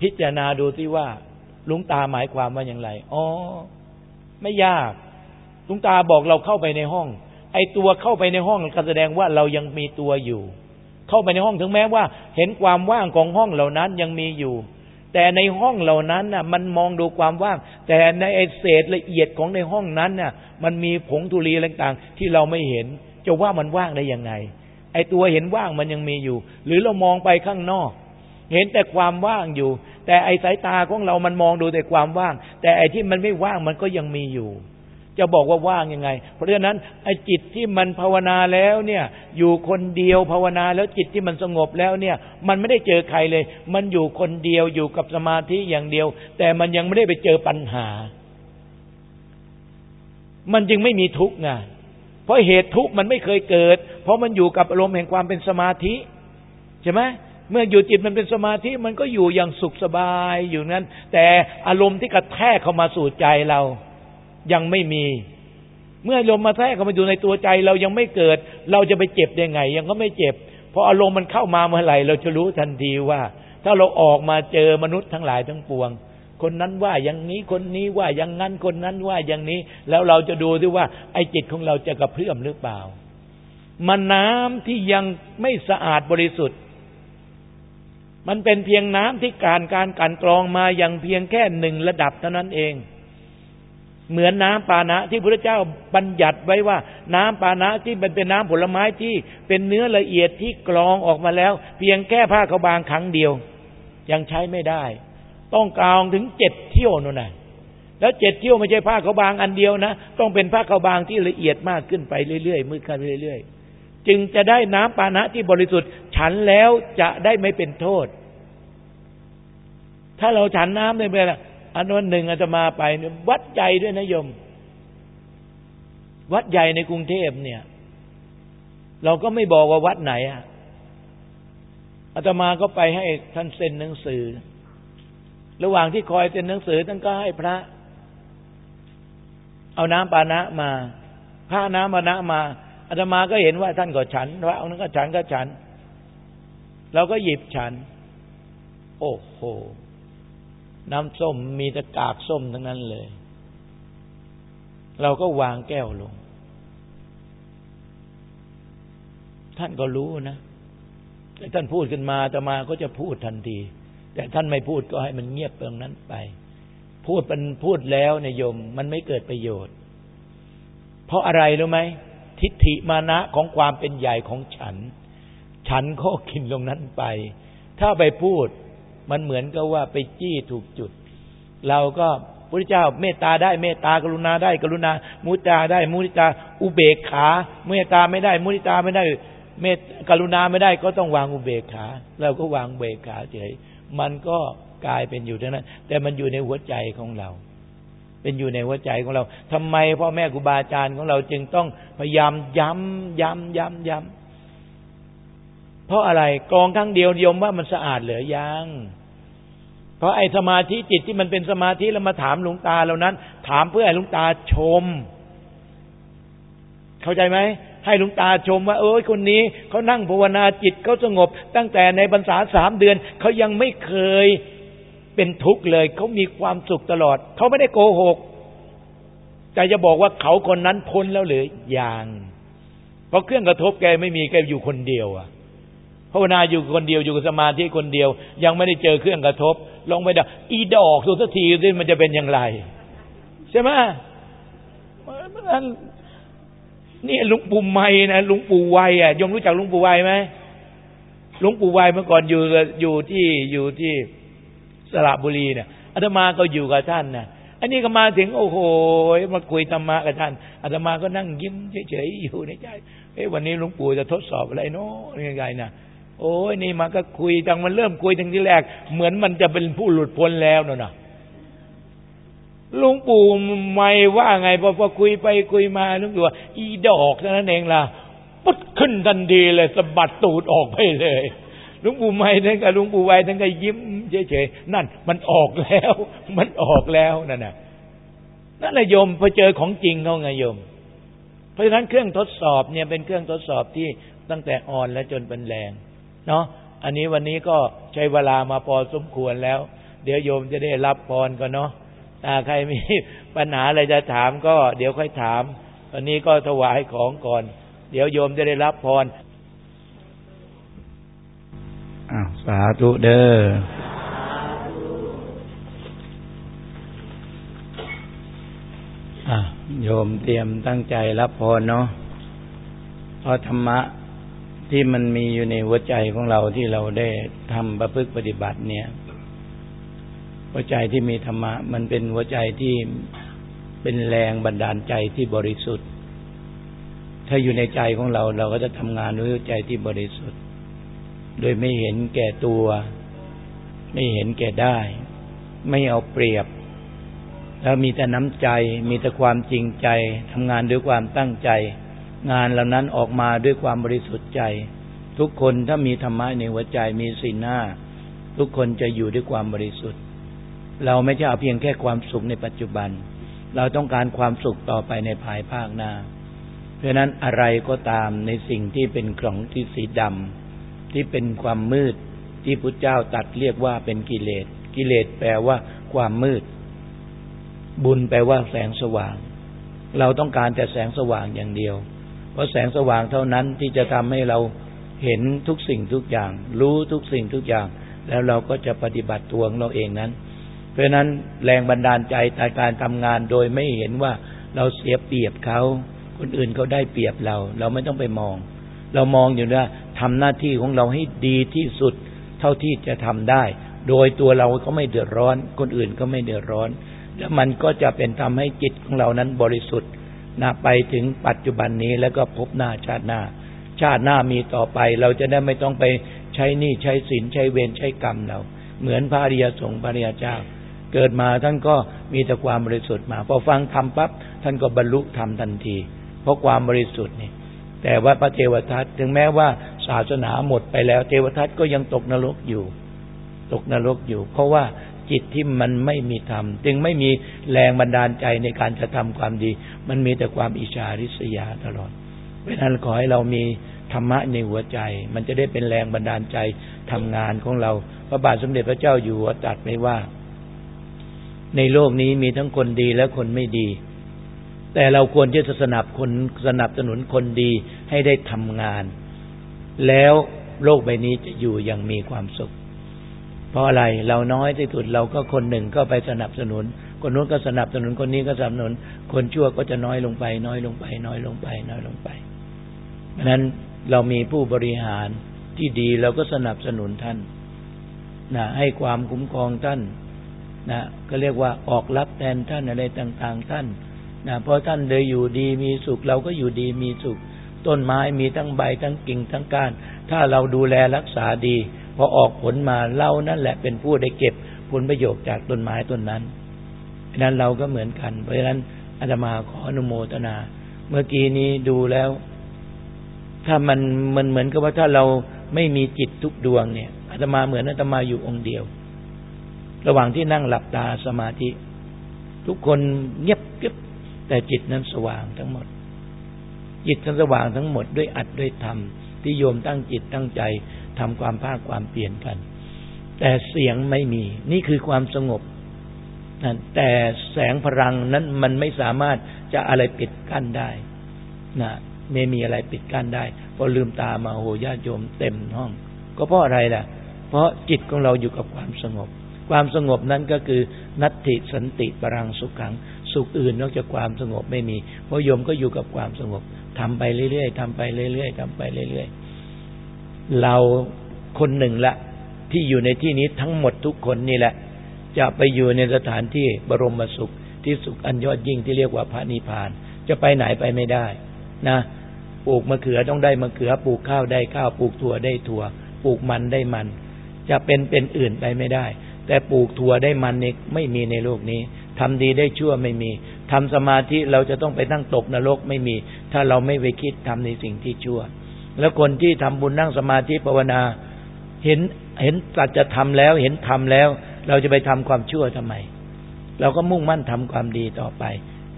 พิจารณาดูที่ว่าลุงตาหมายความว่าอย่างไร อ๋อ ไม่ยากลุงตาบอกเราเข้าไปในห้อง ไอตัวเข้าไปในห้องก็แสดงว่าเรายังมีตัวอยู่ เข้าไปในห้องถึงแม้ว่า เห็นความว่างของห้องเหล่านั้นยังมีอยู่ แต่ในห้องเหล่านั้นน่ะ มันมองดูความว่าง แต่ในไอเศษละเอียดของในห้องนั้นน่ะ มันมีผงธุลีต่างๆ ที่เราไม่เห็น จะว่ามันว่างได้ยังไง ไอตัวเห็นว่างมันยังมีอยู่ หรือเรามองไปข้างนอก เห็นแต่ความว่างอยู่ แต่ไอสายตาของเรามันมองดูแต่ความว่าง แต่ไอที่มันไม่ว่างมันก็ยังมีอยู่ จะบอกว่าว่างยังไง เพราะฉะนั้นไอ้จิตที่มันภาวนาแล้วเนี่ย อยู่คนเดียวภาวนาแล้วจิตที่มันสงบแล้วเนี่ย มันไม่ได้เจอใครเลย มันอยู่คนเดียวอยู่กับสมาธิอย่างเดียว แต่มันยังไม่ได้ไปเจอปัญหา มันจึงไม่มีทุกข์ไงเพราะเหตุทุกข์มันไม่เคยเกิด เพราะมันอยู่กับอารมณ์แห่งความเป็นสมาธิใช่ไหมเมื่ออยู่จิตมันเป็นสมาธิมันก็อยู่อย่างสุขสบายอยู่นั้น แต่อารมณ์ที่กระแทกเข้ามาสู่ใจเรา ยังไม่มี เมื่อลมมาแทรกเข้ามาอยู่ในตัวใจ เรายังไม่เกิด เราจะไปเจ็บได้ไง ยังก็ไม่เจ็บพออารมณ์มันเข้ามาเมื่อไหร่เราจะรู้ทันทีว่า ถ้าเราออกมาเจอมนุษย์ทั้งหลายทั้งปวง คนนั้นว่าอย่างนี้คนนี้ว่าอย่างนั้นคนนั้นว่าอย่างนี้ แล้วเราจะดูด้วยว่าไอ้จิตของเราจะกระเพื่อมหรือเปล่ามันน้ำที่ยังไม่สะอาดบริสุทธิ์ มันเป็นเพียงน้ำที่การการกันกรองมาอย่างเพียงแค่หนึ่งระดับเท่านั้นเอง เหมือนน้ำปานะที่พระเจ้าบัญญัติไว้ว่า น้ำปานะที่มันเป็นน้ำผลไม้ที่เป็นเนื้อละเอียดที่กรองออกมาแล้ว เพียงแค่ผ้าขาวบางครั้งเดียว ยังใช้ไม่ได้ ต้องกรองถึงเจ็ดเที่ยวนู่นน่ะแล้วเจ็ดเที่ยวไม่ใช่ผ้าขาวบางอันเดียวนะ ต้องเป็นผ้าขาวบางที่ละเอียดมากขึ้นไปเรื่อยๆมืดขึ้นเรื่อย ๆ จึงจะได้น้ำปานะที่บริสุทธิ์ ฉันแล้วจะได้ไม่เป็นโทษ ถ้าเราฉันน้ำได้ไปละ อันวันหนึ่งอาจะมาไปวัดใหญ่ด้วยนะโยม วัดใหญ่ในกรุงเทพเนี่ย เราก็ไม่บอกว่าวัดไหนอะอาตมาก็ไปให้ท่านเซ็นหนังสือ ระหว่างที่คอยเซ็นหนังสือท่านก็ให้พระ เอาน้ำปานะมาผ้าน้ำปานะมาอาตมาก็เห็นว่าท่านก็ฉันพระองค์นั้นก็ฉันก็ฉัน เราก็หยิบฉัน โอ้โห น้ำส้มมีแต่กากส้มทั้งนั้นเลย เราก็วางแก้วลง ท่านก็รู้นะแต่ท่านพูดขึ้นมาตมาก็จะพูดทันที แต่ท่านไม่พูดก็ให้มันเงียบตรงนั้นไป พูดเป็นพูดแล้วนยโยม มันไม่เกิดประโยชน์ เพราะอะไรรู้ไหมทิฏฐิมานะของความเป็นใหญ่ของฉัน ฉันก็กินตรงนั้นไป ถ้าไปพูด มันเหมือนกับว่าไปจี้ถูกจุด เราก็พระเจ้าเมตตาได้เมตตากรุณาได้กรุณา มุตาได้มุติตา อุเบกขา เมตตาไม่ได้ มุติตาไม่ได้ เมตกรุณาไม่ได้ก็ต้องวางอุเบกขา เราก็วางเบกขาเฉยมันก็กลายเป็นอยู่เท่านั้น แต่มันอยู่ในหัวใจของเรา เป็นอยู่ในหัวใจของเราทำไมพ่อแม่ครูบาอาจารย์ของเราจึงต้องพยายามย้ำย้ำย้ำย้ำ เพราะอะไรกองครั้งเดียวยมว่ามันสะอาดเหลือยังเพราะไอ้สมาธิจิตที่มันเป็นสมาธิแล้วมาถามหลวงตาเหล่านั้น ถามเพื่อให้หลวงตาชม เข้าใจไหมให้หลวงตาชมว่า เอ้ยคนนี้เขานั่งภาวนาจิตเขาสงบ ตั้งแต่ในบรรษาสามเดือนเขายังไม่เคยเป็นทุกข์เลยเขามีความสุขตลอดเขาไม่ได้โกหกแต่จะบอกว่าเขาคนนั้นพ้นแล้วหรือยังเพราะเครื่องกระทบแกไม่มีแกอยู่คนเดียวอะ ภาวนาอยู่คนเดียวอยู่กับสมาธิคนเดียว ยังไม่ได้เจอเครื่องกระทบ ลงไปดาอีดอกสุดสักทีสิมันจะเป็นอย่างไร ใช่ไหมนี่ลุงปู่ไม้นะลุงปู่ไวอะยงรู้จักลุงปู่ไวไหมลุงปู่ไวเมื่อก่อนอยู่อยู่ที่อยู่ที่สระบุรีเนี่ยอาตมาก็อยู่กับท่านนะอันนี้ก็มาถึงโอ้โหมาคุยธรรมะกับท่านอาตมาก็นั่งยิ้มเฉยๆอยู่ในใจเอ้วันนี้ลุงปู่จะทดสอบอะไรเนาะยังไงนะ โอ้ยนี่มันก็คุยจังมันเริ่มคุยทั้งที่แรก เหมือนมันจะเป็นผู้หลุดพ้นแล้วเนาะลุงปู่ไม่ว่าไงพอพอคุยไปคุยมาลุงปู่อีดอกนั้นเองล่ะปุ๊บขึ้นทันทีเลยสะบัดตูดออกไปเลยลุงปู่ไม่ทั้งกับลุงปู่ไวทั้งกับยิ้มเฉยๆนั่น มันออกแล้ว มันออกแล้วนั่นน่ะนั่นแหละโยมพอเจอของจริงเขาไงโยม เพราะฉะนั้นเครื่องทดสอบเนี่ยเป็นเครื่องทดสอบที่ตั้งแต่อ่อนและจนเป็นแรง เนาะอันนี้วันนี้ก็ใช้เวลามาพอสมควรแล้ว เดี๋ยวโยมจะได้รับพรก่อนเนาะใครมีปัญหาอะไรจะถามก็เดี๋ยวค่อยถามตอนนี้ก็ถวายของก่อน เดี๋ยวโยมจะได้รับพรอ้าวสาธุเด้ออะโยมเตรียมตั้งใจรับพรเนาะเพราะธรรมะ ที่มันมีอยู่ในหัวใจของเราที่เราได้ทำประพฤติปฏิบัติเนี่ย หัวใจที่มีธรรมะ มันเป็นหัวใจที่เป็นแรงบันดาลใจที่บริสุทธิ์ ถ้าอยู่ในใจของเราเราก็จะทำงานด้วยใจที่บริสุทธิ์ โดยไม่เห็นแก่ตัว ไม่เห็นแก่ได้ ไม่เอาเปรียบ แล้วมีแต่น้ำใจ มีแต่ความจริงใจทำงานด้วยความตั้งใจ งานเหล่านั้นออกมาด้วยความบริสุทธิ์ใจ ทุกคนถ้ามีธรรมะในหัวใจมีสีหน้า ทุกคนจะอยู่ด้วยความบริสุทธิ์ เราไม่ใช่เอาเพียงแค่ความสุขในปัจจุบัน เราต้องการความสุขต่อไปในภายภาคหน้า เพราะนั้นอะไรก็ตามในสิ่งที่เป็นกล่องที่สีดำที่เป็นความมืดที่พุทธเจ้าตัดเรียกว่าเป็นกิเลส กิเลสแปลว่าความมืด บุญแปลว่าแสงสว่าง เราต้องการแต่แสงสว่างอย่างเดียว เพราะแสงสว่างเท่านั้นที่จะทำให้เราเห็นทุกสิ่งทุกอย่าง รู้ทุกสิ่งทุกอย่าง แล้วเราก็จะปฏิบัติตัวของเราเองนั้น เพราะนั้นแรงบันดาลใจในการทำงานโดยไม่เห็นว่าเราเสียเปรียบเขาคนอื่นเขาได้เปรียบเรา เราไม่ต้องไปมอง เรามองอยู่ว่าทำหน้าที่ของเราให้ดีที่สุด เท่าที่จะทำได้ โดยตัวเราก็ไม่เดือดร้อน คนอื่นก็ไม่เดือดร้อน แล้วมันก็จะเป็นทำให้จิตของเรานั้นบริสุทธิ์ นะไปถึงปัจจุบันนี้แล้วก็พบหน้าชาติหน้า ชาติหน้ามีต่อไป เราจะได้ไม่ต้องไปใช้หนี้ใช้สินใช้เวรใช้กรรมเรา เหมือนพระอริยสงฆ์พระอริยเจ้า เกิดมาท่านก็มีแต่ความบริสุทธิ์มา พอฟังธรรมปั๊บท่านก็บรรลุธรรมทันที เพราะความบริสุทธิ์นี่แต่ว่าพระเทวทัตถึงแม้ว่าศาสนาหมดไปแล้ว เทวทัตก็ยังตกนรกอยู่ ตกนรกอยู่ เพราะว่า จิตที่มันไม่มีธรรมจึงไม่มีแรงบันดาลใจในการจะทำความดี มันมีแต่ความอิจฉาริษยาตลอดเพราะนั้นขอให้เรามีธรรมะในหัวใจ มันจะได้เป็นแรงบันดาลใจทำงานของเราพระบาทสมเด็จพระเจ้าอยู่หัวตรัสไว้ว่า ในโลกนี้มีทั้งคนดีและคนไม่ดี แต่เราควรที่จะสนับคนสนับสนุนคนดีให้ได้ทำงาน แล้วโลกใบนี้จะอยู่อย่างมีความสุข เพราะอะไรเราน้อยที่สุดเราก็คนหนึ่งก็ไปสนับสนุน คนนู้นก็สนับสนุนคนนี้ก็สนับสนุน คนชั่วก็จะน้อยลงไป น้อยลงไป น้อยลงไป น้อยลงไปเพราะนั้นเรามีผู้บริหารที่ดีเราก็สนับสนุนท่านนะให้ความคุ้มครองท่านนะก็เรียกว่าออกรับแทนท่านอะไรต่างๆ ท่านนะเพราะท่านเลยอยู่ดีมีสุขเราก็อยู่ดีมีสุข ต้นไม้มีทั้งใบทั้งกิ่งทั้งก้าน ถ้าเราดูแลรักษาดี พอออกผลมาเรานั่นแหละเป็นผู้ได้เก็บผลประโยชน์จากต้นไม้ต้นนั้นนั้นเราก็เหมือนกัน เพราะฉะนั้นอาตมาขออนุโมทนา เมื่อกี้นี้ดูแล้ว ถ้ามันมันเหมือนกับว่าถ้าเราไม่มีจิตทุกดวงเนี่ยอาตมาเหมือนอาตมาอยู่องค์เดียว ระหว่างที่นั่งหลับตาสมาธิ ทุกคนเงียบเก็บแต่จิตนั้นสว่างทั้งหมด จิตนั้นสว่างทั้งหมดด้วยอัดด้วยธรรมที่โยมตั้งจิตตั้งใจ ทำความภาคความเปลี่ยนกัน แต่เสียงไม่มี นี่คือความสงบแต่แสงพลังนั้นมันไม่สามารถจะอะไรปิดกั้นได้นะไม่มีอะไรปิดกั้นได้ พอลืมตามาโหญาติโยมเต็มห้อง ก็เพราะอะไรล่ะ เพราะจิตของเราอยู่กับความสงบ ความสงบนั้นก็คือนัตติสันติปรังสุขขัง สุขอื่นนอกจากความสงบไม่มี เพราะโยมก็อยู่กับความสงบทำไปเรื่อยๆทำไปเรื่อยๆทำไปเรื่อยๆ เราคนหนึ่งละที่อยู่ในที่นี้ทั้งหมดทุกคนนี่แหละ จะไปอยู่ในสถานที่บรมสุขที่สุขอันยอดยิ่งที่เรียกว่าพระนิพพาน จะไปไหนไปไม่ได้นะปลูกมะเขือต้องได้มะเขือปลูกข้าวได้ข้าวปลูกถั่วได้ถั่ว ปลูกมันได้มัน จะเป็นเป็นอื่นไปไม่ได้ แต่ปลูกถั่วได้มันนี่ไม่มีในโลกนี้ทำดีได้ชั่วไม่มีทำสมาธิเราจะต้องไปนั่งตกนรกไม่มี ถ้าเราไม่ไปคิดทำในสิ่งที่ชั่ว แล้วคนที่ทำบุญนั่งสมาธิภาวนา เห็นเห็นสัจธรรมแล้ว เห็นธรรมแล้ว เราจะไปทำความชั่วทำไม เราก็มุ่งมั่นทำความดีต่อไป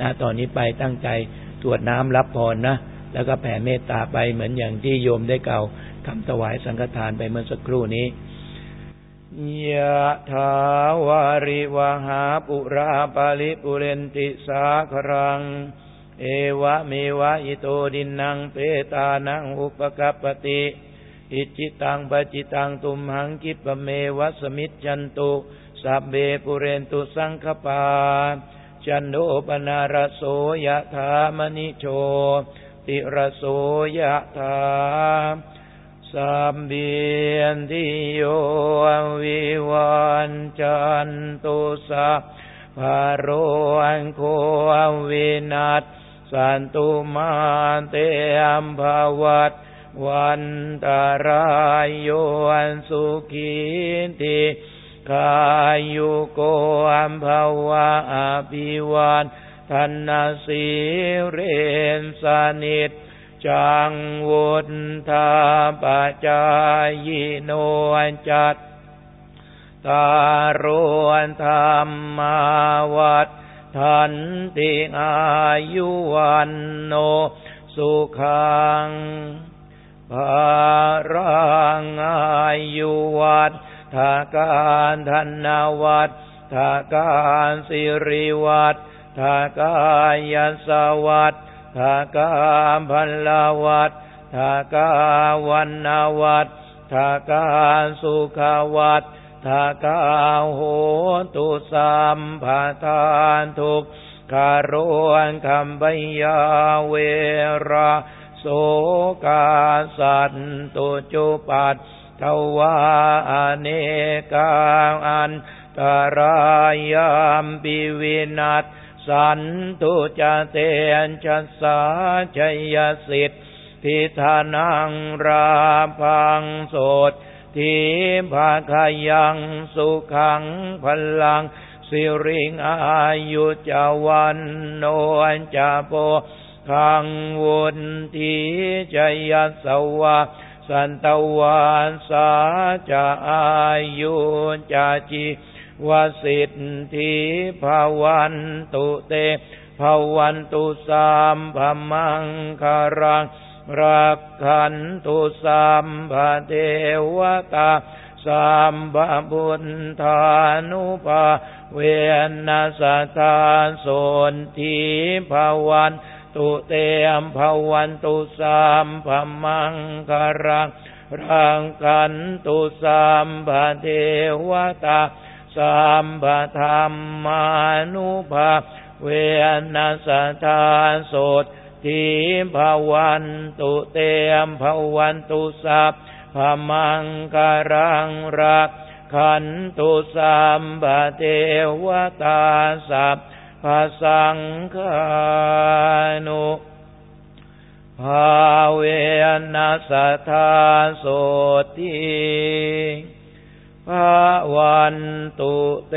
นะตอนนี้ไปตั้งใจตรวจน้ำรับพรนะ แล้วก็แผ่เมตตาไปเหมือนอย่างที่โยมได้เก่าคำถวายสังฆทานไปเมื่อสักครู่นี้ยะถาวาริวหาปุราปาลิปุเรนติสาครัง เอวะเมวะอิโตดินนางเปตานังอุปกัปติอิจิตังปจิตังตุมหังคิปเมวะสมิจจันตุสัพเบปุเรนตุสังคปา จันโดปนารโสยะธามณิโชติระโสยะธาสัมเบียนทิโยวิวันจันตุสัพพโรอันโควินัส สันตุมาเตอัมภวัตวันตารายโยอันสุขีติกายุโกอัมภวะอภิวันทันาสีเรนสนิทจังวุฒธาปจายโนจัตตารวนธรรมาวัด ทันติอายุวันโนสุขังภารังอายุวัดทาการธนวัดทาการสิริวัดทากายสวัตทากาพันลวัตทากาวันนาวัตทากาสุขาวัต ททากาโหตุสัมภาทานทุกคารวนคำบยาเวราโสกาสันตุจุปัตทวาอเนกาอันตรายามปิวินัสสันตุจเตนชัสสาชยสิทธิธานังราพังโสด ทีภาคายังสุขังพลัง สิริงอายุจาวันโนนจาโปขังวุนทีจยัสวะสันตวานสาจะอายุจาจิวสิทธิภาวันตุเตภาวันตุสามพมังคารัง รักขันตุสัมภเทวตาสัมบบุญธานุภาเวนนัสตาโสนทีภวันตุเตมภวันตุสัมภมังคารังรังกันตุสัมภเทวตาสัมปธรรมานุภาเวนัสตาโส ทีภาวันตุเตมภาวันตุสัพพมังการังรักขันตุสัมปเทวตาสัพพสังฆานุภาเวนัสตาโสทีภาวันตุเต